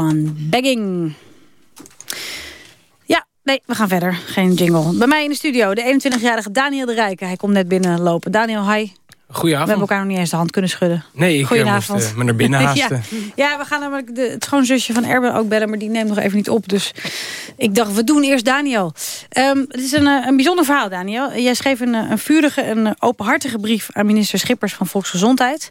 Madcon Begging. Ja, nee, we gaan verder. Geen jingle. Bij mij in de studio de 21-jarige Daniel de Rijke. Hij komt net binnenlopen. Daniel, hi. We Goedenavond. hebben elkaar nog niet eens de hand kunnen schudden. Nee, ik Goedenavond. moest, eh, me naar binnen haasten. ja. ja, we gaan namelijk de, het schoonzusje van Erben ook bellen... maar die neemt nog even niet op. Dus ik dacht, we doen eerst Daniel. Ehm, het is een, eh, een bijzonder verhaal, Daniel. Jij schreef een, eh, een vurige en eh, openhartige brief... aan minister Schippers van Volksgezondheid.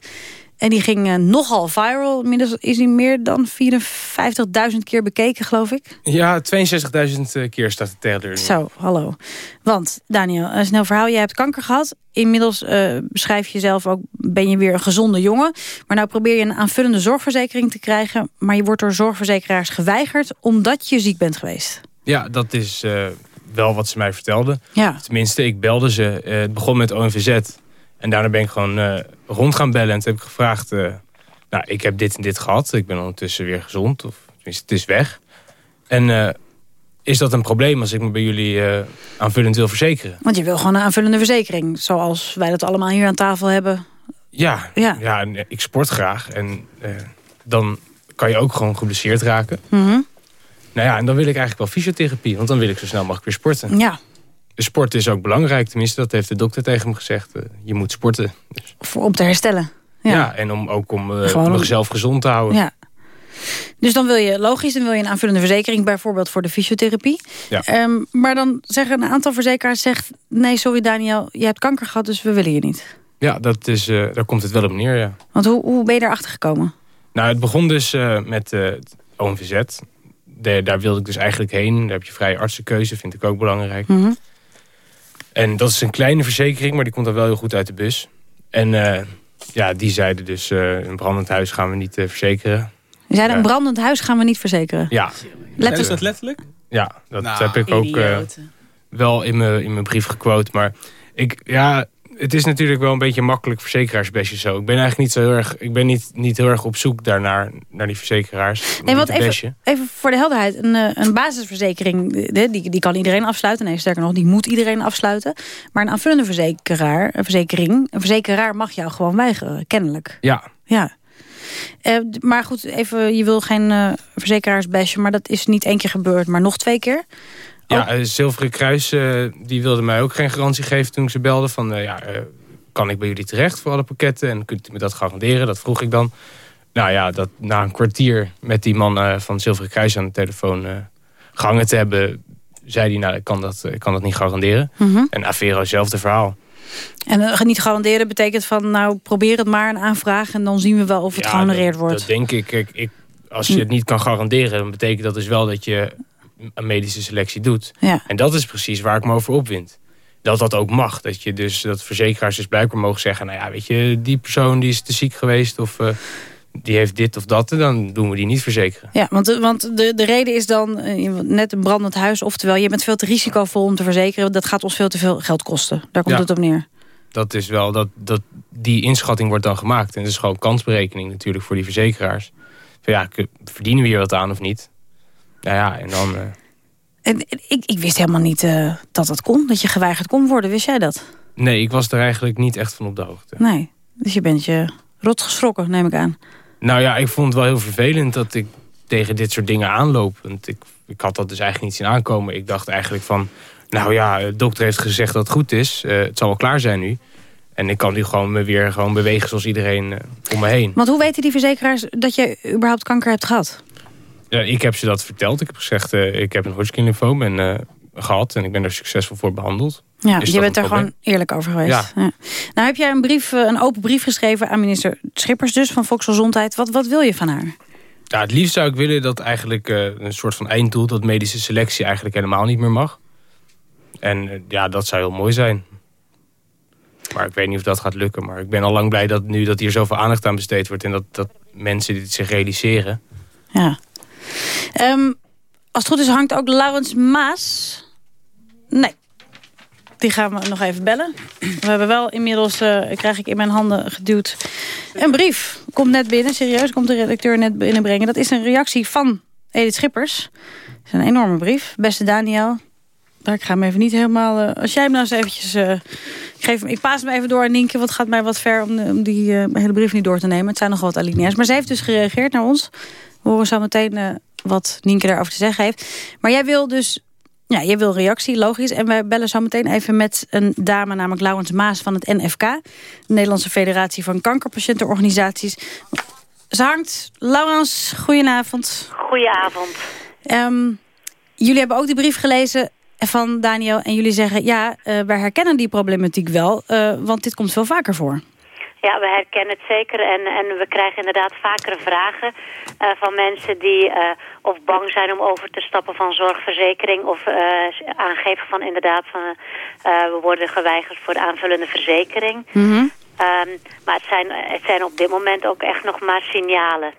En die ging eh, nogal viral. Inmiddels is hij meer dan 54.000 keer bekeken, geloof ik. Ja, 62.000 keer staat de teller. Zo, hallo. Want, Daniel, een snel verhaal. Jij hebt kanker gehad. Inmiddels eh, beschrijf je jezelf ook, ben je weer een gezonde jongen. Maar nou probeer je een aanvullende zorgverzekering te krijgen. Maar je wordt door zorgverzekeraars geweigerd omdat je ziek bent geweest. Ja, dat is eh, wel wat ze mij vertelden. Ja. Tenminste, ik belde ze. Eh, het begon met ONVZ. En daarna ben ik gewoon eh, rond gaan bellen. En toen heb ik gevraagd... eh, nou, ik heb dit en dit gehad. Ik ben ondertussen weer gezond. Of tenminste, het is weg. En eh, is dat een probleem als ik me bij jullie aanvullend wil verzekeren? Want je wil gewoon een aanvullende verzekering. Zoals wij dat allemaal hier aan tafel hebben. Ja, Ja. ja. en ik sport graag. En dan kan je ook gewoon geblesseerd raken. Mhm. Nou ja, en dan wil ik eigenlijk wel fysiotherapie. Want dan wil ik zo snel mogelijk weer sporten. Ja, sport is ook belangrijk. Tenminste, dat heeft de dokter tegen me gezegd. Eh, je moet sporten. voor, om te herstellen. Ja, Ja. en om, ook om mezelf gezond te houden. Ja. Dus dan wil je, logisch, dan wil je een aanvullende verzekering... bijvoorbeeld voor de fysiotherapie. Ja. Ehm, maar dan zeggen een aantal verzekeraars... zegt, nee, sorry Daniel, je hebt kanker gehad, dus we willen je niet. Ja, dat is, eh, daar komt het wel op neer, ja. Want hoe, hoe ben je daarachter gekomen? Nou, het begon dus met het OMVZ. De- daar wilde ik dus eigenlijk heen. Daar heb je vrije artsenkeuze, vind ik ook belangrijk. Mhm. En dat is een kleine verzekering, maar die komt dan wel heel goed uit de bus. En eh, ja, die zeiden dus, eh, een brandend huis gaan we niet eh, verzekeren. Je zei, een brandend huis gaan we niet verzekeren. Ja. Letterlijk. Is dat letterlijk? Ja, dat Nou, heb ik ook eh, wel in mijn, in mijn brief gequote. Maar ik, ja, het is natuurlijk wel een beetje makkelijk verzekeraars zo. Ik ben eigenlijk niet zo heel erg, ik ben niet, niet heel erg op zoek daarnaar, naar die verzekeraars. Nee, want te even, even voor de helderheid. Een, eh, een basisverzekering, die, die kan iedereen afsluiten. Nee, sterker nog, die moet iedereen afsluiten. Maar een aanvullende verzekeraar, een verzekering... een verzekeraar mag jou gewoon weigeren, kennelijk. Ja, Ja. Eh, maar goed, even, je wil geen eh, verzekeraars bashen... maar dat is niet één keer gebeurd, maar nog twee keer. Ja eh, Zilveren Kruis eh, die wilde mij ook geen garantie geven toen ik ze belde. Van, eh, ja, kan ik bij jullie terecht voor alle pakketten? En kunt u me dat garanderen? Dat vroeg ik dan. Nou ja, dat, na een kwartier met die man van Zilveren Kruis aan de telefoon gehangen te hebben... zei hij, nou, ik kan dat, ik kan dat niet garanderen. Mhm. En Avero, hetzelfde verhaal. En niet garanderen betekent van... nou, probeer het maar, een aanvraag... en dan zien we wel of het Ja, gehonoreerd wordt. Dat denk ik. Kijk, ik. Als je het niet kan garanderen, dan betekent dat dus wel dat je een medische selectie doet. Ja. En dat is precies waar ik me over opwind. Dat dat ook mag. Dat je dus dat verzekeraars dus blijkbaar mogen zeggen... nou ja, weet je, die persoon die is te ziek geweest... of eh, die heeft dit of dat, dan doen we die niet verzekeren. Ja, want, de- want de, de reden is dan eh, net een brandend huis. Oftewel, je bent veel te risicovol om te verzekeren. Dat gaat ons veel te veel geld kosten. Daar komt Ja. het op neer. dat is wel, dat, dat, die inschatting wordt dan gemaakt. En het is gewoon kansberekening natuurlijk voor die verzekeraars. Van ja, verdienen we hier wat aan of niet? Nou ja, en dan... eh, En, ik, ik wist helemaal niet eh, dat dat kon. Dat je geweigerd kon worden. Wist jij dat? nee, ik was er eigenlijk niet echt van op de hoogte. Nee. Dus je bent je rot geschrokken, neem ik aan. Nou ja, ik vond het wel heel vervelend dat ik tegen dit soort dingen aanloop. Want ik, ik had dat dus eigenlijk niet zien aankomen. Ik dacht eigenlijk van, nou ja, de dokter heeft gezegd dat het goed is. Eh, het zal wel klaar zijn nu. En ik kan nu gewoon me weer gewoon bewegen zoals iedereen om me heen. Want hoe weten die verzekeraars dat je überhaupt kanker hebt gehad? Ja, ik heb ze dat verteld. Ik heb gezegd, eh, ik heb een Hodgkin lymfoom en, eh, gehad. En ik ben er succesvol voor behandeld. Ja, Is je bent er gewoon eerlijk over geweest. Ja. Nou heb jij een, brief, eh, een open brief geschreven aan minister Schippers dus van Volksgezondheid. Wat, wat wil je van haar? Ja, het liefst zou ik willen dat eigenlijk een soort van einddoel... dat medische selectie eigenlijk helemaal niet meer mag. En ja, dat zou heel mooi zijn. Maar ik weet niet of dat gaat lukken. Maar ik ben al lang blij dat nu dat hier zoveel aandacht aan besteed wordt... en dat, dat mensen dit zich realiseren. Ja. Ehm, als het goed is hangt ook Laurens Maas. Nee. Die gaan we nog even bellen. We hebben wel inmiddels, eh, krijg ik in mijn handen geduwd, een brief. Komt net binnen, serieus, komt de redacteur net binnenbrengen. Dat is een reactie van Edith Schippers. Dat is een enorme brief. Beste Daniel, ik ga hem even niet helemaal... eh, als jij hem nou eens eventjes... eh, ik, geef hem, ik paas hem even door aan Nienke, want het gaat mij wat ver... om, om die eh, hele brief niet door te nemen. Het zijn nog wat alinea's. Maar ze heeft dus gereageerd naar ons. We horen zo meteen eh, wat Nienke daarover te zeggen heeft. Maar jij wil dus... Ja, jij wil reactie, logisch. En wij bellen zo meteen even met een dame, namelijk Laurens Maas van het NFK. De Nederlandse Federatie van Kankerpatiëntenorganisaties. Ze hangt. Laurens, goedenavond. Goedenavond. Ehm, jullie hebben ook die brief gelezen van Daniel. En jullie zeggen, ja, eh, wij herkennen die problematiek wel. eh, want dit komt veel vaker voor. Ja, we herkennen het zeker en, en we krijgen inderdaad vakere vragen eh, van mensen die eh, of bang zijn om over te stappen van zorgverzekering of eh, aangeven van inderdaad van we worden geweigerd voor de aanvullende verzekering. Ehm, maar het zijn, het zijn op dit moment ook echt nog maar signalen.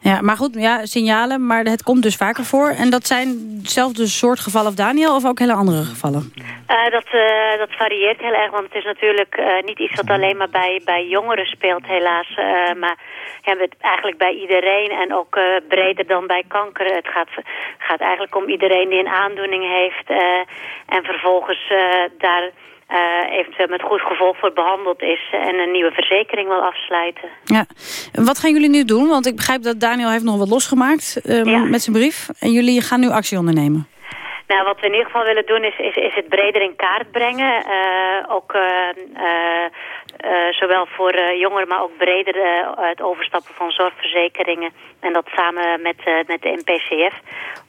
Ja, maar goed, ja, signalen, maar het komt dus vaker voor. En dat zijn dezelfde soort gevallen als Daniel of ook hele andere gevallen? Eh, dat, eh, dat varieert heel erg, want het is natuurlijk eh, niet iets wat alleen maar bij, bij jongeren speelt helaas. maar ja, met, eigenlijk bij iedereen en ook breder dan bij kanker. Het gaat, gaat eigenlijk om iedereen die een aandoening heeft en vervolgens daar eventueel met goed gevolg voor behandeld is en een nieuwe verzekering wil afsluiten. Ja. Wat gaan jullie nu doen? Want ik begrijp dat Daniel heeft nog wat losgemaakt ehm, met zijn brief. En jullie gaan nu actie ondernemen. Nou, wat we in ieder geval willen doen is, is, is het breder in kaart brengen. Eh, ook eh, eh, zowel voor jongeren, maar ook breder het overstappen van zorgverzekeringen. En dat samen met, met de NPCF.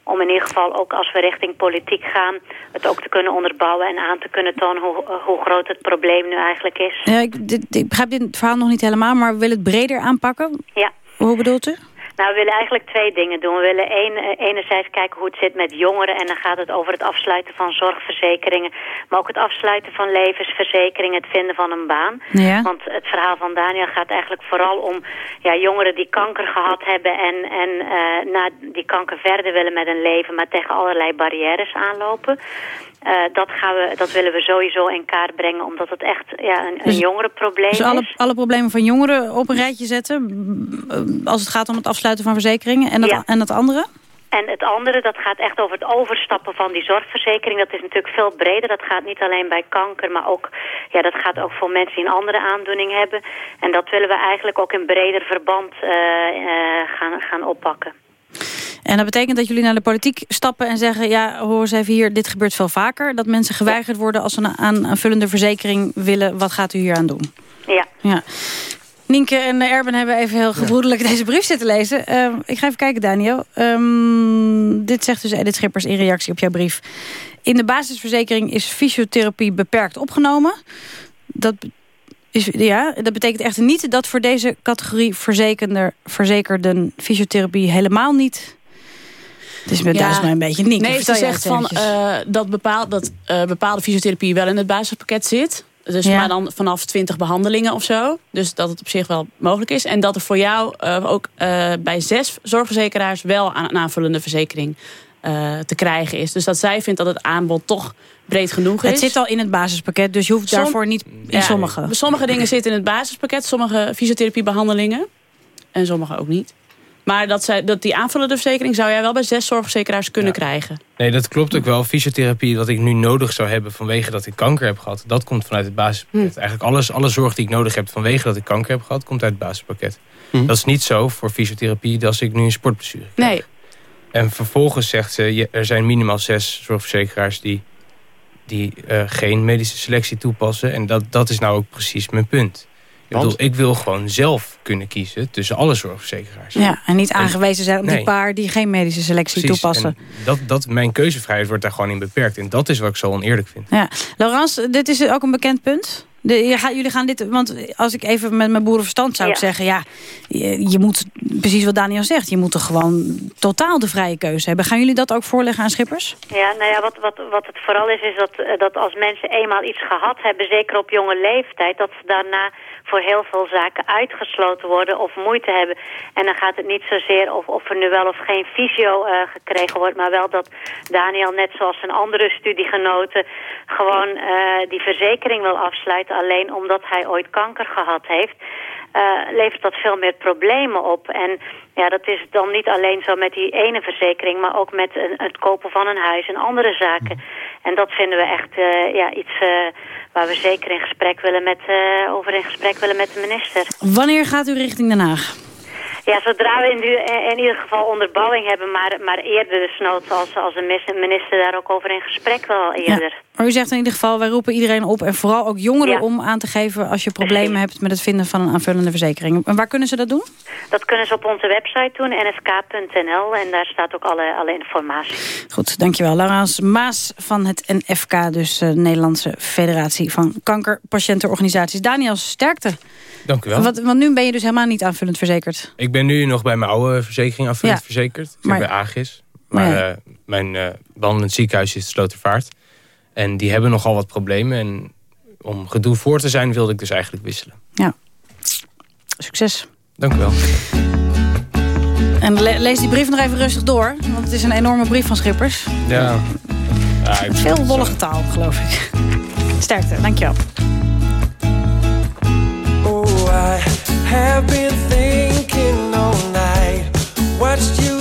Om in ieder geval ook als we richting politiek gaan... het ook te kunnen onderbouwen en aan te kunnen tonen hoe, hoe groot het probleem nu eigenlijk is. Ja, ik, dit, ik begrijp dit verhaal nog niet helemaal, maar we willen het breder aanpakken. Ja. Hoe bedoelt u? Nou, we willen eigenlijk twee dingen doen. We willen één, eh, enerzijds kijken hoe het zit met jongeren... en dan gaat het over het afsluiten van zorgverzekeringen... maar ook het afsluiten van levensverzekeringen, het vinden van een baan. Ja. Want het verhaal van Daniel gaat eigenlijk vooral om ja, jongeren die kanker gehad hebben... en, en eh, na die kanker verder willen met hun leven... maar tegen allerlei barrières aanlopen... Eh, dat, gaan we, dat willen we sowieso in kaart brengen, omdat het echt ja, een, een Dus- jongerenprobleem Dus alle, is. alle problemen van jongeren op een rijtje zetten... als het gaat om het afsluiten van verzekeringen. En dat, Ja. en dat andere? En het andere, dat gaat echt over het overstappen van die zorgverzekering. Dat is natuurlijk veel breder. Dat gaat niet alleen bij kanker, maar ook, ja, dat gaat ook voor mensen die een andere aandoening hebben. En dat willen we eigenlijk ook in breder verband eh, eh, gaan, gaan oppakken. En dat betekent dat jullie naar de politiek stappen en zeggen... ja, hoor eens even hier, dit gebeurt veel vaker. Dat mensen geweigerd worden als ze een aan- aanvullende verzekering willen. Wat gaat u hier aan doen? Ja. Ja. Nienke en Erben hebben even heel gebroedelijk deze brief zitten lezen. Ehm, ik ga even kijken, Daniel. Ehm, dit zegt dus Edith Schippers in reactie op jouw brief. In de basisverzekering is fysiotherapie beperkt opgenomen. Dat, is, ja, dat betekent echter niet dat voor deze categorie verzekerde, verzekerden fysiotherapie helemaal niet... Het is met Ja. duizend mij een beetje niet. Nee, ze zegt van, eh, dat, bepaal, dat eh, bepaalde fysiotherapie wel in het basispakket zit. Dus Ja. maar dan vanaf 20 behandelingen of zo. Dus dat het op zich wel mogelijk is. En dat er voor jou eh, ook bij zes zorgverzekeraars wel aan een aanvullende verzekering te krijgen is. Dus dat zij vindt dat het aanbod toch breed genoeg is. Het zit al in het basispakket, dus je hoeft Som- daarvoor niet in Ja, sommige. Sommige dingen zitten in het basispakket, sommige fysiotherapiebehandelingen. En sommige ook niet. Maar dat, zij, dat die aanvullende verzekering zou jij wel bij zes zorgverzekeraars kunnen krijgen. Nee, dat klopt ook wel. Fysiotherapie, wat ik nu nodig zou hebben vanwege dat ik kanker heb gehad, dat komt vanuit het basispakket. Hm. Eigenlijk alles, alle zorg die ik nodig heb vanwege dat ik kanker heb gehad, komt uit het basispakket. Dat is niet zo voor fysiotherapie als ik nu een sportblessure krijg. Nee. En vervolgens zegt ze, er zijn minimaal zes zorgverzekeraars die, die eh, geen medische selectie toepassen. En dat, dat is nou ook precies mijn punt. Ik, bedoel, ik wil gewoon zelf kunnen kiezen tussen alle zorgverzekeraars. Ja, en niet aangewezen zijn op die Nee. paar die geen medische selectie Precies, toepassen. en Dat, dat, mijn keuzevrijheid wordt daar gewoon in beperkt. En dat is wat ik zo oneerlijk vind. Ja. Laurence, dit is ook een bekend punt. De, jullie gaan dit, want als ik even met mijn boerenverstand zou ik Ja. zeggen... ja, je, je moet, precies wat Daniel zegt... je moet er gewoon totaal de vrije keuze hebben. Gaan jullie dat ook voorleggen aan schippers? Ja, nou ja, wat, wat, wat het vooral is, is dat, eh, dat als mensen eenmaal iets gehad hebben, zeker op jonge leeftijd, dat ze daarna voor heel veel zaken uitgesloten worden of moeite hebben. En dan gaat het niet zozeer of, of er nu wel of geen fysio eh, gekregen wordt, maar wel dat Daniel, net zoals zijn andere studiegenoten, gewoon eh, die verzekering wil afsluiten, alleen omdat hij ooit kanker gehad heeft. Eh, levert dat veel meer problemen op. En ja, dat is dan niet alleen zo met die ene verzekering, maar ook met een- het kopen van een huis en andere zaken. En dat vinden we echt eh, ja, iets eh, waar we zeker in gesprek willen met, over in gesprek willen met de minister. Wanneer gaat u richting Den Haag? Ja, zodra we in, eh, in ieder geval onderbouwing hebben, maar, maar eerder desnoods als, als een mis- minister daar ook over in gesprek wel eerder. Maar u zegt in ieder geval, wij roepen iedereen op... en vooral ook jongeren Ja. om aan te geven... als je problemen hebt met het vinden van een aanvullende verzekering. En waar kunnen ze dat doen? Dat kunnen ze op onze website doen, nfk.nl, en daar staat ook alle, alle informatie. Goed, dankjewel. Laurence Maas van het NFK, dus de Nederlandse Federatie van Kankerpatiëntenorganisaties. Daniel, sterkte. Dank u wel. Want, want nu ben je dus helemaal niet aanvullend verzekerd. Ik ben nu nog bij mijn oude verzekering afvullend Ja. verzekerd. Ik bij Agis. Maar ja. eh, mijn eh behandelend ziekenhuis is Slotervaart. En die hebben nogal wat problemen. En om gedoe voor te zijn wilde ik dus eigenlijk wisselen. Ja. Succes. Dank u wel. En le- lees die brief nog even rustig door. Want het is een enorme brief van Schippers. Ja. ja Veel wollige taal, geloof ik. Sterkte, dankjewel. Have been thinking all night. Watched you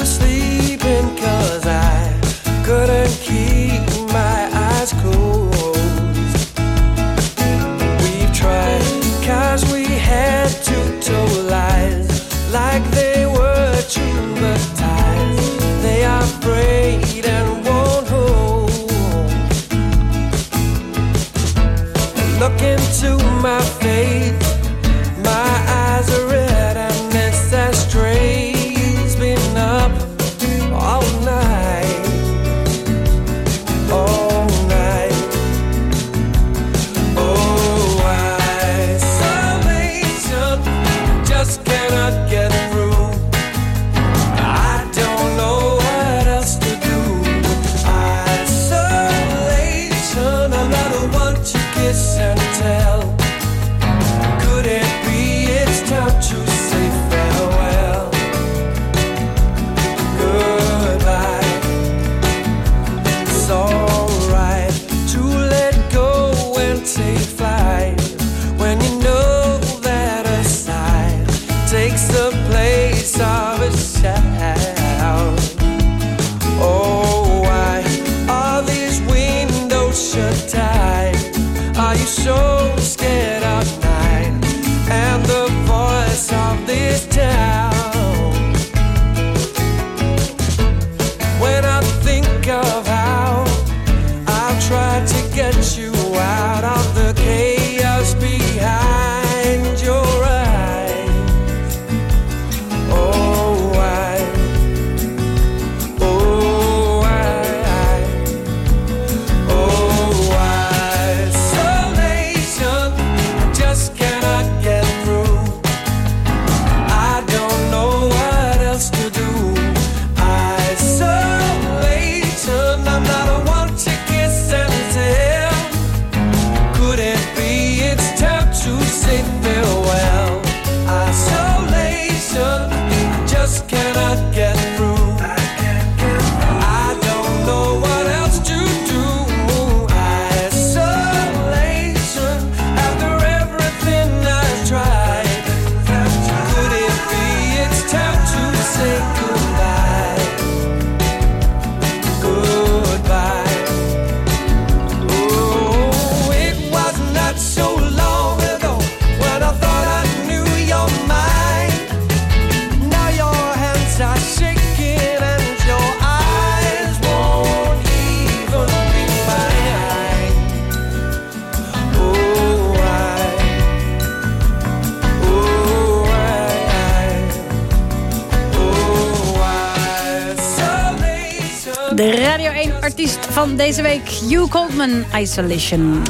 deze week. Hugh Isolation.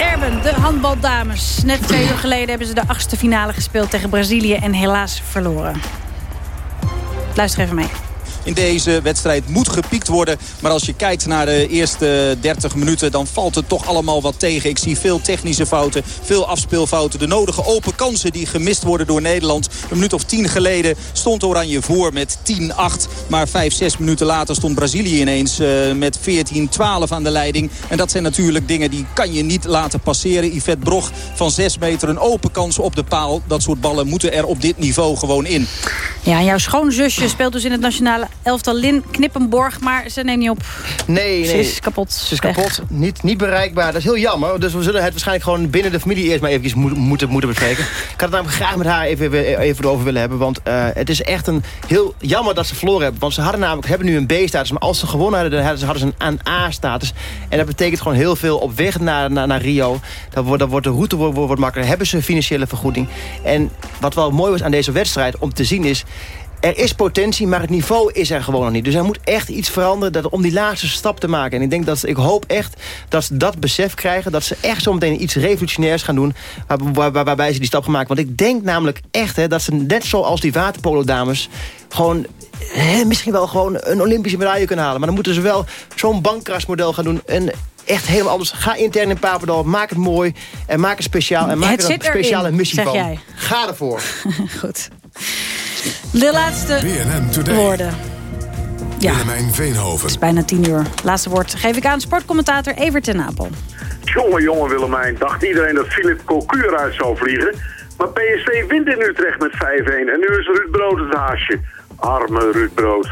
Erben, de handbaldames. Net twee uur geleden hebben ze de achtste finale gespeeld tegen Brazilië... en helaas verloren. Luister even mee. In deze wedstrijd moet gepiekt worden. Maar als je kijkt naar de eerste 30 minuten... dan valt het toch allemaal wat tegen. Ik zie veel technische fouten, veel afspeelfouten. De nodige open kansen die gemist worden door Nederland. Een minuut of tien geleden stond Oranje voor met 10-8. Maar 5, 6 minuten later stond Brazilië ineens uh, met 14-12 aan de leiding. En dat zijn natuurlijk dingen die kan je niet laten passeren. Yvette Brog van 6 meter een open kans op de paal. Dat soort ballen moeten er op dit niveau gewoon in. Ja, jouw schoonzusje speelt dus in het nationale elftal Lin Knippenborg. Maar ze neemt niet op. Nee, nee. Ze is kapot. Ze is kapot. Niet, niet bereikbaar. Dat is heel jammer. Dus we zullen het waarschijnlijk gewoon binnen de familie eerst maar even moeten, moeten bespreken. Ik had het namelijk graag met haar even, even erover willen hebben. Want uh, het is echt een heel jammer dat ze verloren hebben. Want ze hadden namelijk, hebben nu een B-status. Maar als ze gewonnen hadden, dan hadden ze, hadden ze een A-status. En dat betekent gewoon heel veel op weg naar, naar, naar Rio. Dan wordt, dan wordt de route wordt, wordt makkelijker. Hebben ze een financiële vergoeding. En wat wel mooi was aan deze wedstrijd om te zien is... Er is potentie, maar het niveau is er gewoon nog niet. Dus er moet echt iets veranderen dat, om die laatste stap te maken. En ik, denk dat, ik hoop echt dat ze dat besef krijgen... dat ze echt zometeen iets revolutionairs gaan doen... Waar, waar, waarbij ze die stap gaan maken. Want ik denk namelijk echt hè, dat ze net zoals die waterpolo-dames... gewoon hè, misschien wel gewoon een Olympische medaille kunnen halen. Maar dan moeten ze wel zo'n bankkrasmodel gaan doen... En echt helemaal anders. Ga intern in Papendal, maak het mooi en maak het speciaal. En maak het er een speciale erin, missie van. Jij. Ga ervoor. Goed. De laatste woorden. Ja, Willemijn Veenhoven. het is bijna tien uur. Laatste woord geef ik aan sportcommentator Evert ten Napel. Jongen, jongen Willemijn, dacht iedereen dat Philip Cocu eruit zou vliegen. Maar PSV wint in Utrecht met 5-1. En nu is Ruud Brood het haasje. Arme Ruud Brood.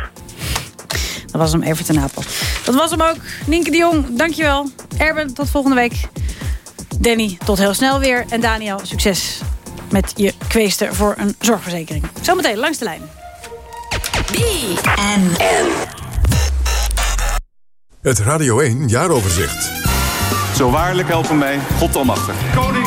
Dat was hem, Evert ten Napel. Dat was hem ook. Nienke de Jong, dankjewel. Erben, tot volgende week. Danny, tot heel snel weer. En Daniel, succes met je kweester voor een zorgverzekering. Zometeen langs de lijn. BNN. Het Radio 1 jaaroverzicht. Zo waarlijk helpen mij, God almachtig. Koning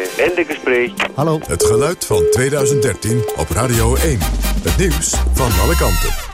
En de gesprek. Hallo. Het geluid van 2013 op Radio 1. Het nieuws van alle kanten.